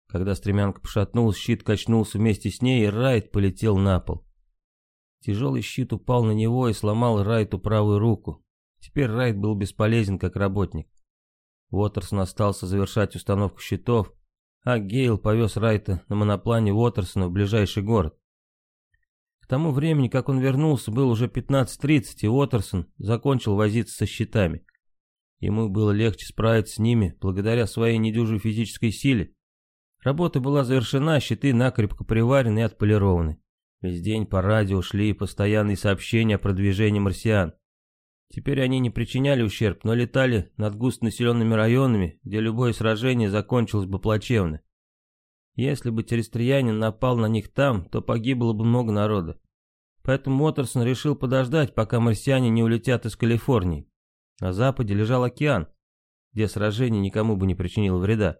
Когда стремянка пошатнулась, щит качнулся вместе с ней, и Райт полетел на пол. Тяжелый щит упал на него и сломал Райту правую руку. Теперь Райт был бесполезен как работник. Уотерсон остался завершать установку щитов, а Гейл повез Райта на моноплане Уотерсона в ближайший город. К тому времени, как он вернулся, было уже 15.30, и Уотерсон закончил возиться со щитами. Ему было легче справиться с ними благодаря своей недюжей физической силе. Работа была завершена, щиты накрепко приварены и отполированы. Весь день по радио шли постоянные сообщения о продвижении марсиан. Теперь они не причиняли ущерб, но летали над густонаселенными районами, где любое сражение закончилось бы плачевно. Если бы терестриянин напал на них там, то погибло бы много народа. Поэтому Моторсон решил подождать, пока марсиане не улетят из Калифорнии. На западе лежал океан, где сражение никому бы не причинило вреда.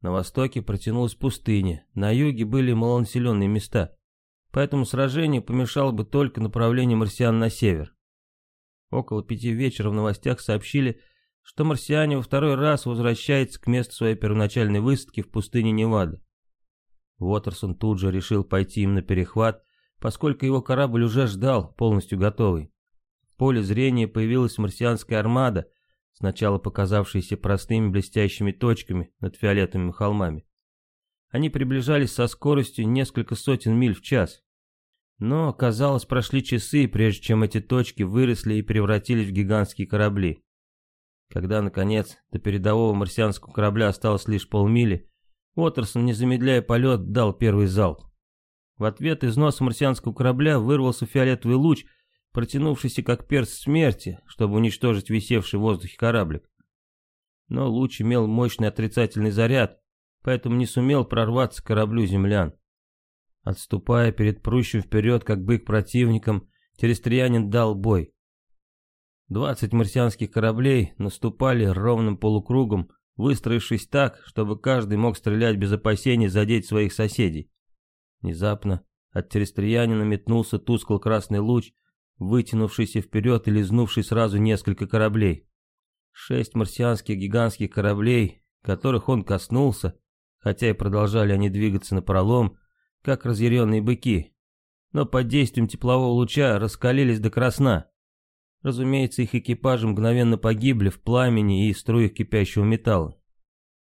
На востоке протянулась пустыня, на юге были малонаселенные места, поэтому сражение помешало бы только направлению марсиан на север. Около пяти вечера в новостях сообщили, что марсиане во второй раз возвращаются к месту своей первоначальной высадки в пустыне Невада. Уотерсон тут же решил пойти им на перехват, поскольку его корабль уже ждал, полностью готовый. В поле зрения появилась марсианская армада, сначала показавшаяся простыми блестящими точками над фиолетовыми холмами. Они приближались со скоростью несколько сотен миль в час. Но, казалось, прошли часы, прежде чем эти точки выросли и превратились в гигантские корабли. Когда, наконец, до передового марсианского корабля осталось лишь полмили, Уотерсон, не замедляя полет, дал первый залп. В ответ из носа марсианского корабля вырвался фиолетовый луч, протянувшийся как перст смерти, чтобы уничтожить висевший в воздухе кораблик. Но луч имел мощный отрицательный заряд, поэтому не сумел прорваться к кораблю землян. Отступая перед прущим вперед, как бык противником, терестриянин дал бой. Двадцать марсианских кораблей наступали ровным полукругом, выстроившись так, чтобы каждый мог стрелять без опасений задеть своих соседей. Внезапно от терестриянина метнулся тускло-красный луч, вытянувшийся вперед и лизнувший сразу несколько кораблей. Шесть марсианских гигантских кораблей, которых он коснулся, хотя и продолжали они двигаться на пролом, как разъяренные быки, но под действием теплового луча раскалились до красна. Разумеется, их экипажи мгновенно погибли в пламени и струях кипящего металла.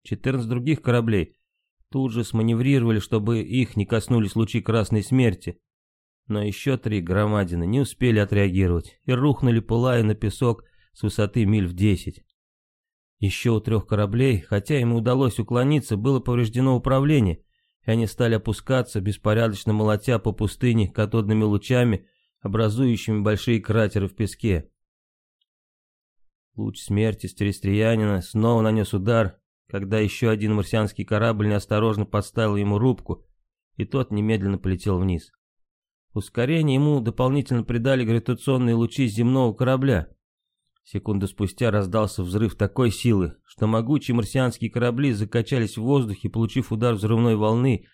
14 других кораблей тут же сманеврировали, чтобы их не коснулись лучи красной смерти, но еще три громадины не успели отреагировать и рухнули, пылая на песок с высоты миль в десять. Еще у трех кораблей, хотя им удалось уклониться, было повреждено управление, и они стали опускаться, беспорядочно молотя по пустыне катодными лучами, образующими большие кратеры в песке. Луч смерти стерестриянина снова нанес удар, когда еще один марсианский корабль неосторожно подставил ему рубку, и тот немедленно полетел вниз. Ускорение ему дополнительно придали гравитационные лучи земного корабля. Секунду спустя раздался взрыв такой силы, что могучие марсианские корабли закачались в воздухе, получив удар взрывной волны,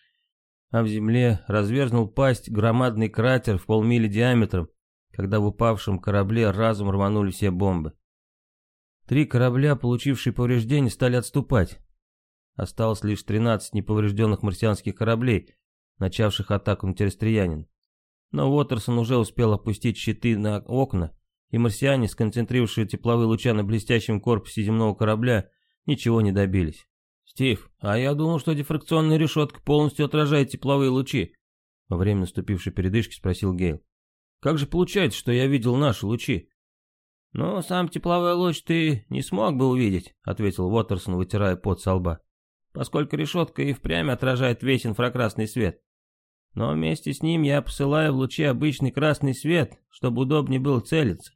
а в земле разверзнул пасть громадный кратер в полмили диаметром, когда в упавшем корабле разом рванули все бомбы. Три корабля, получившие повреждения, стали отступать. Осталось лишь 13 неповрежденных марсианских кораблей, начавших атаку на терестриянин. Но Уотерсон уже успел опустить щиты на окна, и марсиане, сконцентрировавшие тепловые луча на блестящем корпусе земного корабля, ничего не добились. «Стив, а я думал, что дифракционная решетка полностью отражает тепловые лучи», во время наступившей передышки спросил Гейл. «Как же получается, что я видел наши лучи?» «Ну, сам тепловой луч ты не смог бы увидеть», — ответил Уотерсон, вытирая пот со лба, «поскольку решетка и впрямь отражает весь инфракрасный свет. Но вместе с ним я посылаю в лучи обычный красный свет, чтобы удобнее было целиться.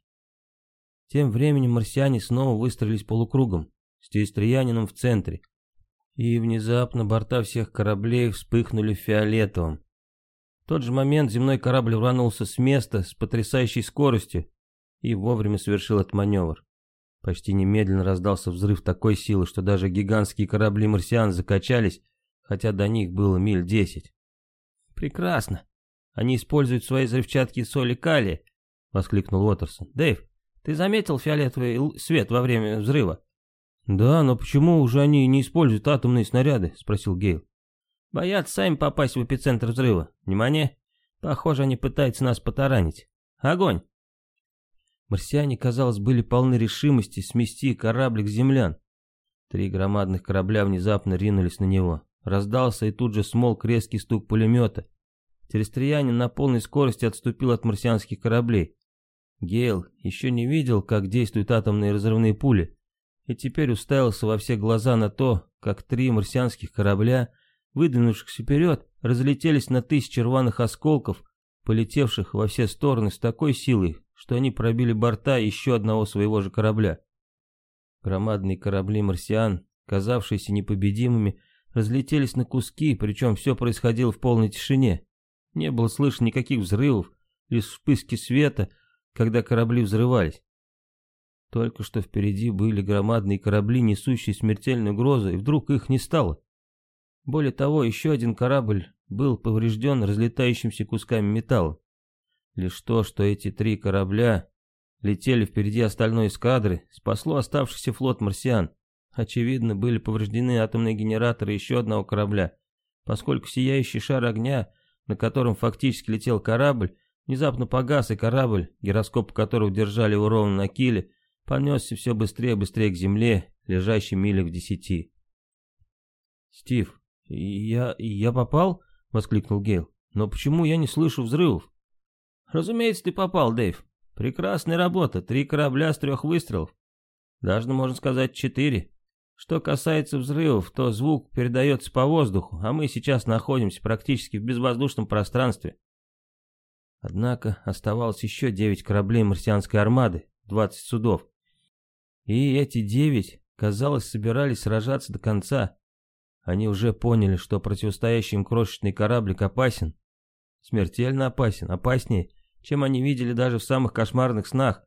Тем временем марсиане снова выстроились полукругом, с Тюистриянином в центре. И внезапно борта всех кораблей вспыхнули фиолетовым. В тот же момент земной корабль рванулся с места с потрясающей скоростью и вовремя совершил этот маневр. Почти немедленно раздался взрыв такой силы, что даже гигантские корабли марсиан закачались, хотя до них было миль десять. «Прекрасно. Они используют свои взрывчатки соли калия», — воскликнул Уотерсон. «Дэйв, ты заметил фиолетовый свет во время взрыва?» «Да, но почему уже они не используют атомные снаряды?» — спросил Гейл. «Боятся сами попасть в эпицентр взрыва. Внимание! Похоже, они пытаются нас потаранить. Огонь!» Марсиане, казалось, были полны решимости смести кораблик землян. Три громадных корабля внезапно ринулись на него. Раздался и тут же смолк резкий стук пулемета. Терестриянин на полной скорости отступил от марсианских кораблей. Гейл еще не видел, как действуют атомные разрывные пули, и теперь уставился во все глаза на то, как три марсианских корабля, выдвинувшихся вперед, разлетелись на тысячи рваных осколков, полетевших во все стороны с такой силой, что они пробили борта еще одного своего же корабля. Громадные корабли марсиан, казавшиеся непобедимыми, разлетелись на куски, причем все происходило в полной тишине. Не было слышно никаких взрывов, лишь вспышки света, когда корабли взрывались. Только что впереди были громадные корабли, несущие смертельную угрозу, и вдруг их не стало. Более того, еще один корабль был поврежден разлетающимся кусками металла. Лишь то, что эти три корабля летели впереди остальной эскадры, спасло оставшийся флот марсиан. Очевидно, были повреждены атомные генераторы еще одного корабля, поскольку сияющий шар огня, на котором фактически летел корабль, внезапно погас, и корабль, гироскоп которого держали его ровно на киле, понесся все быстрее и быстрее к земле, лежащей милях в десяти. «Стив, я... я попал?» — воскликнул Гейл. «Но почему я не слышу взрывов?» «Разумеется, ты попал, Дэйв. Прекрасная работа, три корабля с трех выстрелов. Даже, можно сказать, четыре. Что касается взрывов, то звук передается по воздуху, а мы сейчас находимся практически в безвоздушном пространстве». Однако оставалось еще девять кораблей марсианской армады, двадцать судов, и эти девять, казалось, собирались сражаться до конца. Они уже поняли, что противостоящий им крошечный кораблик опасен. Смертельно опасен, опаснее, чем они видели даже в самых кошмарных снах.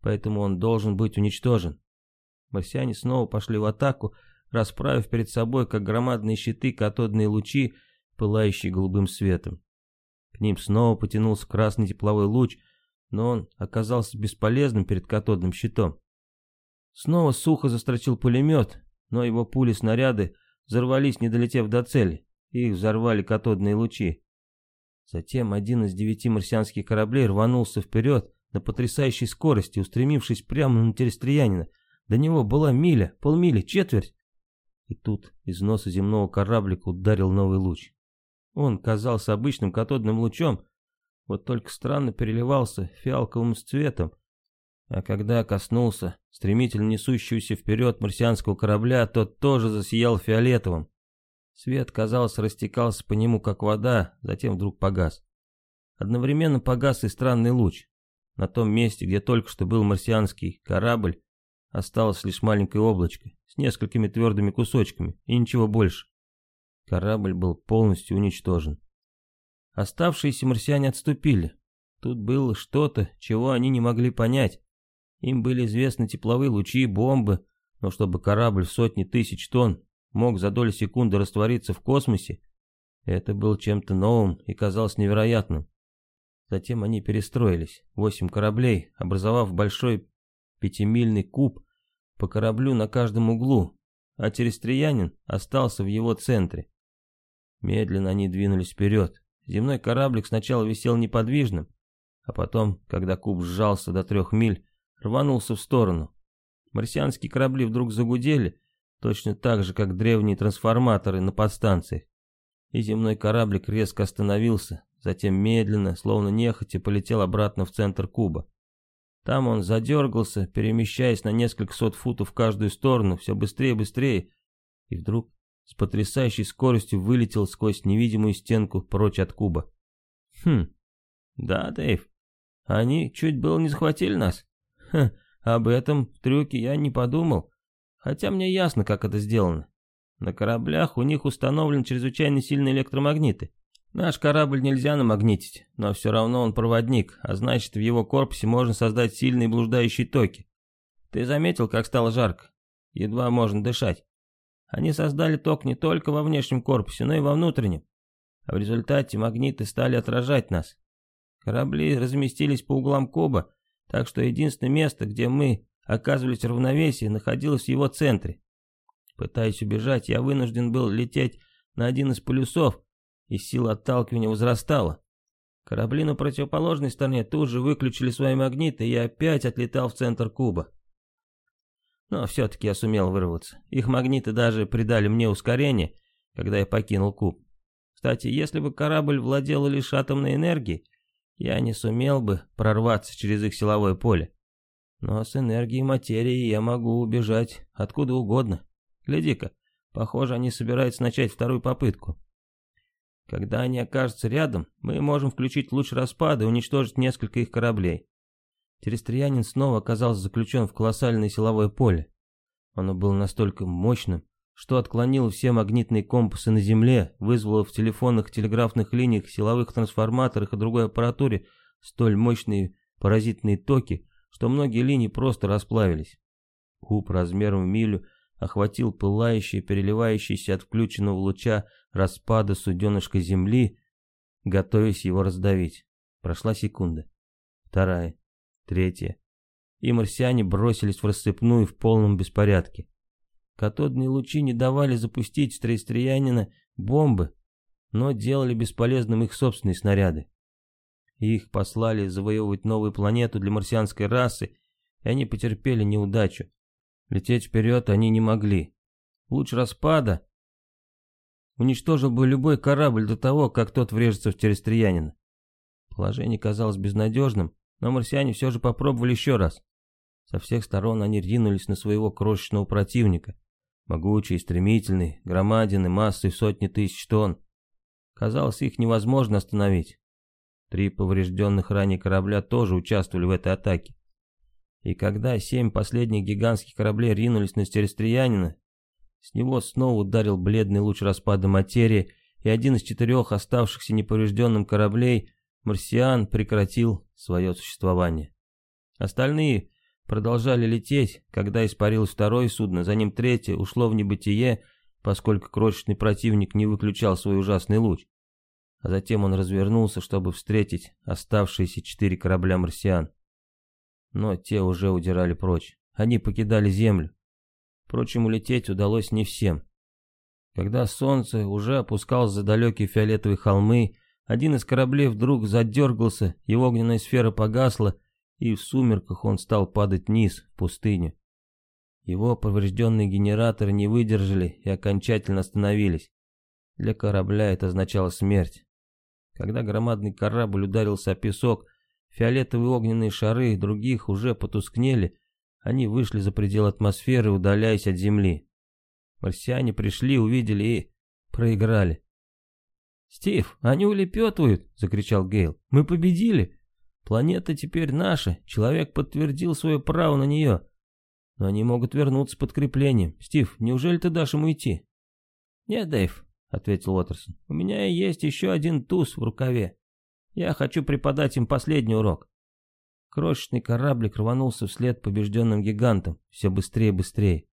Поэтому он должен быть уничтожен. Марсиане снова пошли в атаку, расправив перед собой, как громадные щиты, катодные лучи, пылающие голубым светом. К ним снова потянулся красный тепловой луч, но он оказался бесполезным перед катодным щитом. Снова сухо застрочил пулемет, но его пули-снаряды взорвались, не долетев до цели. Их взорвали катодные лучи. Затем один из девяти марсианских кораблей рванулся вперед на потрясающей скорости, устремившись прямо на терестриянина. До него была миля, полмили, четверть. И тут из носа земного кораблика ударил новый луч. Он казался обычным катодным лучом, вот только странно переливался фиалковым цветом, а когда коснулся стремительно несущегося вперед марсианского корабля, тот тоже засиял фиолетовым. Свет, казалось, растекался по нему, как вода, затем вдруг погас. Одновременно погас и странный луч. На том месте, где только что был марсианский корабль, осталось лишь маленькое облачко с несколькими твердыми кусочками и ничего больше. Корабль был полностью уничтожен. Оставшиеся марсиане отступили. Тут было что-то, чего они не могли понять. Им были известны тепловые лучи, и бомбы, но чтобы корабль в сотни тысяч тонн мог за доли секунды раствориться в космосе, это было чем-то новым и казалось невероятным. Затем они перестроились, восемь кораблей, образовав большой пятимильный куб по кораблю на каждом углу, а терестриянин остался в его центре. Медленно они двинулись вперед. Земной кораблик сначала висел неподвижным, а потом, когда куб сжался до трех миль, рванулся в сторону. Марсианские корабли вдруг загудели, точно так же, как древние трансформаторы на подстанциях. И земной кораблик резко остановился, затем медленно, словно нехотя, полетел обратно в центр куба. Там он задергался, перемещаясь на несколько сот футов в каждую сторону, все быстрее и быстрее, и вдруг с потрясающей скоростью вылетел сквозь невидимую стенку прочь от куба. Хм, да, Дэйв, они чуть было не захватили нас. Ха, об этом трюке я не подумал, хотя мне ясно, как это сделано. На кораблях у них установлены чрезвычайно сильные электромагниты. Наш корабль нельзя намагнитить, но все равно он проводник, а значит в его корпусе можно создать сильные блуждающие токи. Ты заметил, как стало жарко? Едва можно дышать. Они создали ток не только во внешнем корпусе, но и во внутреннем. А в результате магниты стали отражать нас. Корабли разместились по углам куба, так что единственное место, где мы оказывались в равновесии, находилось в его центре. Пытаясь убежать, я вынужден был лететь на один из полюсов, и сила отталкивания возрастала. Корабли на противоположной стороне тут же выключили свои магниты, и я опять отлетал в центр куба. Но все-таки я сумел вырваться. Их магниты даже придали мне ускорение, когда я покинул куб. Кстати, если бы корабль владел лишь атомной энергией, я не сумел бы прорваться через их силовое поле. Но с энергией материи я могу убежать откуда угодно. Гляди-ка, похоже, они собираются начать вторую попытку. Когда они окажутся рядом, мы можем включить луч распада и уничтожить несколько их кораблей. Терестриянин снова оказался заключен в колоссальное силовое поле. Оно было настолько мощным, что отклонило все магнитные компасы на Земле, вызвало в телефонных телеграфных линиях, силовых трансформаторах и другой аппаратуре столь мощные паразитные токи, что многие линии просто расплавились. Куб размером в милю охватил пылающий, переливающийся от включенного луча распада суденышка Земли, готовясь его раздавить. Прошла секунда. Вторая третья. И марсиане бросились в рассыпную в полном беспорядке. Катодные лучи не давали запустить в Трейстриянина бомбы, но делали бесполезным их собственные снаряды. Их послали завоевывать новую планету для марсианской расы, и они потерпели неудачу. Лететь вперед они не могли. Луч распада уничтожил бы любой корабль до того, как тот врежется в терестриянина. Положение казалось безнадежным, но марсиане все же попробовали еще раз. Со всех сторон они ринулись на своего крошечного противника. Могучий, стремительный, громадин и массой сотни тысяч тонн. Казалось, их невозможно остановить. Три поврежденных ранее корабля тоже участвовали в этой атаке. И когда семь последних гигантских кораблей ринулись на стерестриянина, с него снова ударил бледный луч распада материи, и один из четырех оставшихся неповрежденным кораблей марсиан прекратил свое существование. Остальные продолжали лететь, когда испарилось второе судно, за ним третье ушло в небытие, поскольку крошечный противник не выключал свой ужасный луч. А затем он развернулся, чтобы встретить оставшиеся четыре корабля марсиан. Но те уже удирали прочь. Они покидали Землю. Впрочем, улететь удалось не всем. Когда солнце уже опускалось за далекие фиолетовые холмы, один из кораблей вдруг задергался, его огненная сфера погасла, и в сумерках он стал падать вниз, в пустыню. Его поврежденные генераторы не выдержали и окончательно остановились. Для корабля это означало смерть. Когда громадный корабль ударился о песок, фиолетовые огненные шары других уже потускнели, они вышли за пределы атмосферы, удаляясь от Земли. Марсиане пришли, увидели и проиграли. «Стив, они улепетывают!» — закричал Гейл. «Мы победили! Планета теперь наша, человек подтвердил свое право на нее. Но они могут вернуться с подкреплением. Стив, неужели ты дашь ему идти?» «Нет, Дэйв», — ответил Уотерсон. «У меня есть еще один туз в рукаве. Я хочу преподать им последний урок». Крошечный кораблик рванулся вслед побежденным гигантам, все быстрее и быстрее.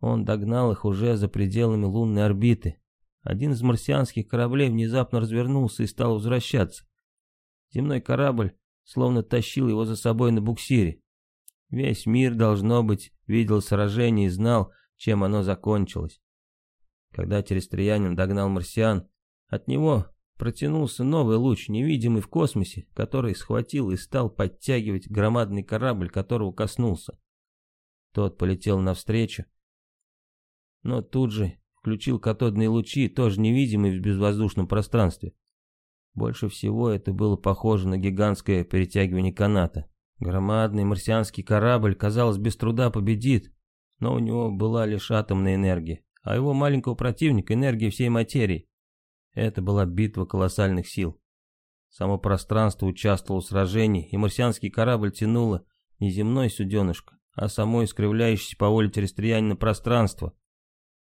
Он догнал их уже за пределами лунной орбиты, один из марсианских кораблей внезапно развернулся и стал возвращаться. Земной корабль словно тащил его за собой на буксире. Весь мир, должно быть, видел сражение и знал, чем оно закончилось. Когда терестриянин догнал марсиан, от него протянулся новый луч, невидимый в космосе, который схватил и стал подтягивать громадный корабль, которого коснулся. Тот полетел навстречу, но тут же включил катодные лучи, тоже невидимые в безвоздушном пространстве. Больше всего это было похоже на гигантское перетягивание каната. Громадный марсианский корабль, казалось, без труда победит, но у него была лишь атомная энергия, а его маленького противника — энергия всей материи. Это была битва колоссальных сил. Само пространство участвовало в сражении, и марсианский корабль тянуло не земной суденышко, а само искривляющееся по воле террестрианина пространство.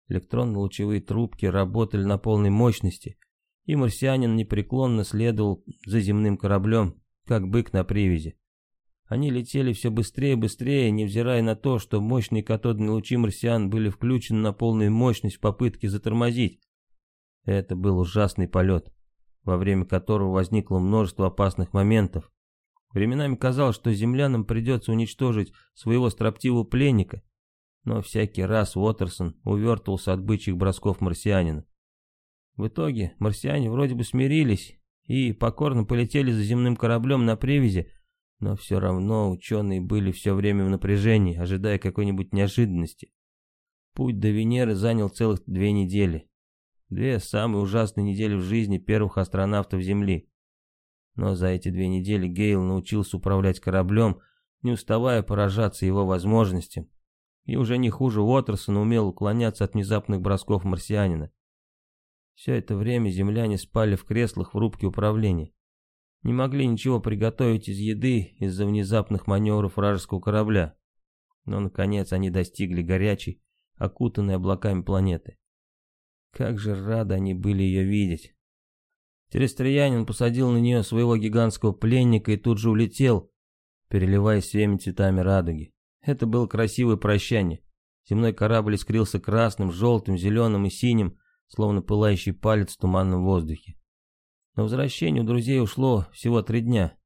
Электронно-лучевые трубки работали на полной мощности, и марсианин непреклонно следовал за земным кораблем, как бык на привязи. Они летели все быстрее и быстрее, невзирая на то, что мощные катодные лучи марсиан были включены на полную мощность в попытке затормозить. Это был ужасный полет, во время которого возникло множество опасных моментов. Временами казалось, что землянам придется уничтожить своего строптивого пленника, но всякий раз Уотерсон увертывался от бычьих бросков марсианина. В итоге марсиане вроде бы смирились и покорно полетели за земным кораблем на привязи, но все равно ученые были все время в напряжении, ожидая какой-нибудь неожиданности. Путь до Венеры занял целых две недели. Две самые ужасные недели в жизни первых астронавтов Земли. Но за эти две недели Гейл научился управлять кораблем, не уставая поражаться его возможностям, и уже не хуже Уотерсона умел уклоняться от внезапных бросков марсианина. Все это время земляне спали в креслах в рубке управления. Не могли ничего приготовить из еды из-за внезапных маневров вражеского корабля. Но, наконец, они достигли горячей, окутанной облаками планеты. Как же рады они были ее видеть. Терестриянин посадил на нее своего гигантского пленника и тут же улетел, переливаясь всеми цветами радуги. Это было красивое прощание. Земной корабль искрился красным, желтым, зеленым и синим, словно пылающий палец в туманном воздухе. На возвращение у друзей ушло всего три дня.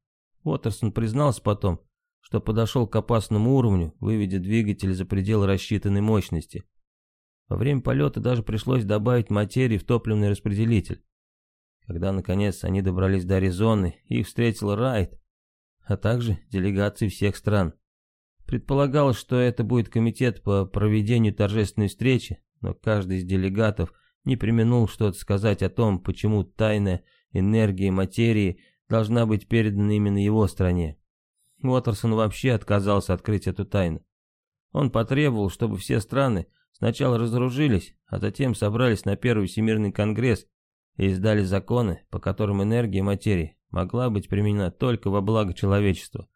Уоттерсон признался потом, что подошел к опасному уровню, выведя двигатель за пределы рассчитанной мощности. Во время полета даже пришлось добавить материи в топливный распределитель. Когда, наконец, они добрались до Аризоны, их встретил Райт, а также делегации всех стран. Предполагалось, что это будет комитет по проведению торжественной встречи, но каждый из делегатов не применул что-то сказать о том, почему тайная энергия материи должна быть передана именно его стране. Уотерсон вообще отказался открыть эту тайну. Он потребовал, чтобы все страны сначала разоружились, а затем собрались на Первый Всемирный Конгресс и издали законы, по которым энергия материи могла быть применена только во благо человечества,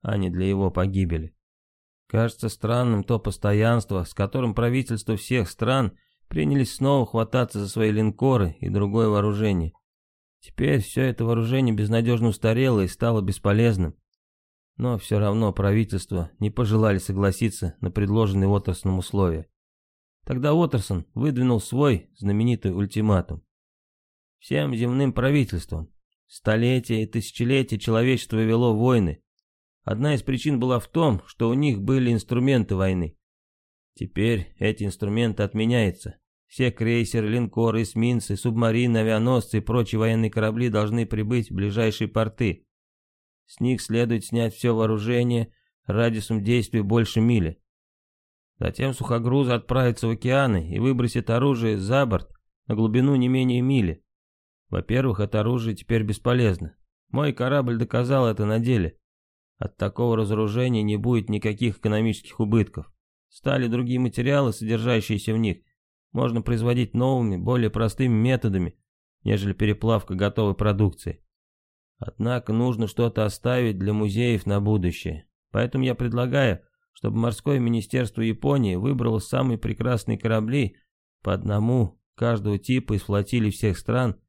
а не для его погибели. Кажется странным то постоянство, с которым правительства всех стран принялись снова хвататься за свои линкоры и другое вооружение. Теперь все это вооружение безнадежно устарело и стало бесполезным. Но все равно правительства не пожелали согласиться на предложенные Уотерсоном условия. Тогда Уотерсон выдвинул свой знаменитый ультиматум. Всем земным правительствам. Столетия и тысячелетия человечество вело войны. Одна из причин была в том, что у них были инструменты войны. Теперь эти инструменты отменяются. Все крейсеры, линкоры, эсминцы, субмарины, авианосцы и прочие военные корабли должны прибыть в ближайшие порты. С них следует снять все вооружение радиусом действия больше мили. Затем сухогрузы отправятся в океаны и выбросят оружие за борт на глубину не менее мили. Во-первых, это оружие теперь бесполезно. Мой корабль доказал это на деле. От такого разоружения не будет никаких экономических убытков. Стали другие материалы, содержащиеся в них, можно производить новыми, более простыми методами, нежели переплавка готовой продукции. Однако нужно что-то оставить для музеев на будущее. Поэтому я предлагаю, чтобы морское министерство Японии выбрало самые прекрасные корабли по одному каждого типа из флотилий всех стран,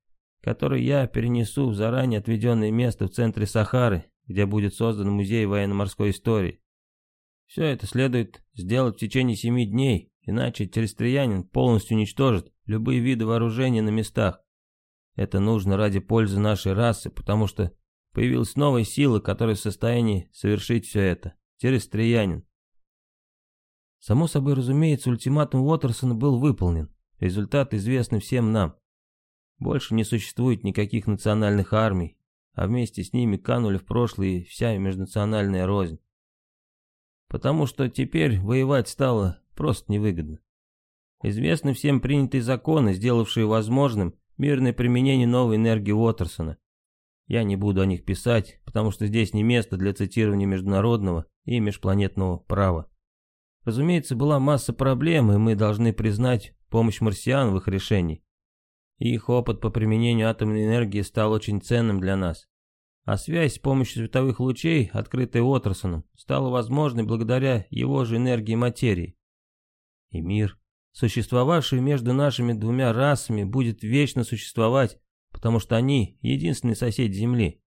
которые я перенесу в заранее отведенное место в центре Сахары, где будет создан музей военно-морской истории. Все это следует сделать в течение семи дней, иначе терестриянин полностью уничтожит любые виды вооружения на местах. Это нужно ради пользы нашей расы, потому что появилась новая сила, которая в состоянии совершить все это. Терестриянин. Само собой разумеется, ультиматум Уотерсона был выполнен. Результат известный всем нам. Больше не существует никаких национальных армий, а вместе с ними канули в прошлое вся межнациональная рознь. Потому что теперь воевать стало просто невыгодно. Известны всем принятые законы, сделавшие возможным мирное применение новой энергии Уотерсона. Я не буду о них писать, потому что здесь не место для цитирования международного и межпланетного права. Разумеется, была масса проблем, и мы должны признать помощь марсиан в их решении. Их опыт по применению атомной энергии стал очень ценным для нас. а связь с помощью световых лучей, открытая Уотерсоном, стала возможной благодаря его же энергии материи. И мир, существовавший между нашими двумя расами, будет вечно существовать, потому что они единственные соседи Земли.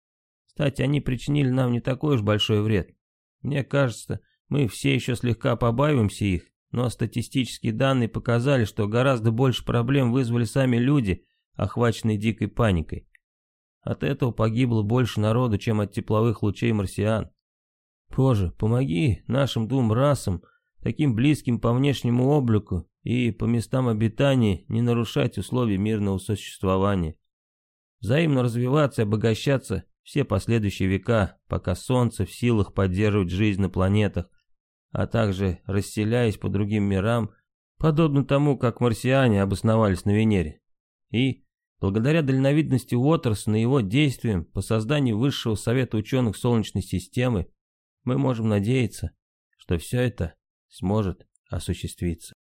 Кстати, они причинили нам не такой уж большой вред. Мне кажется, мы все еще слегка побаиваемся их, но статистические данные показали, что гораздо больше проблем вызвали сами люди, охваченные дикой паникой. От этого погибло больше народу, чем от тепловых лучей марсиан. Боже, помоги нашим двум расам, таким близким по внешнему облику и по местам обитания, не нарушать условия мирного существования. Взаимно развиваться и обогащаться все последующие века, пока Солнце в силах поддерживать жизнь на планетах, а также расселяясь по другим мирам, подобно тому, как марсиане обосновались на Венере. И, благодаря дальновидности Уотерсона и его действиям по созданию Высшего Совета Ученых Солнечной Системы, мы можем надеяться, что все это сможет осуществиться.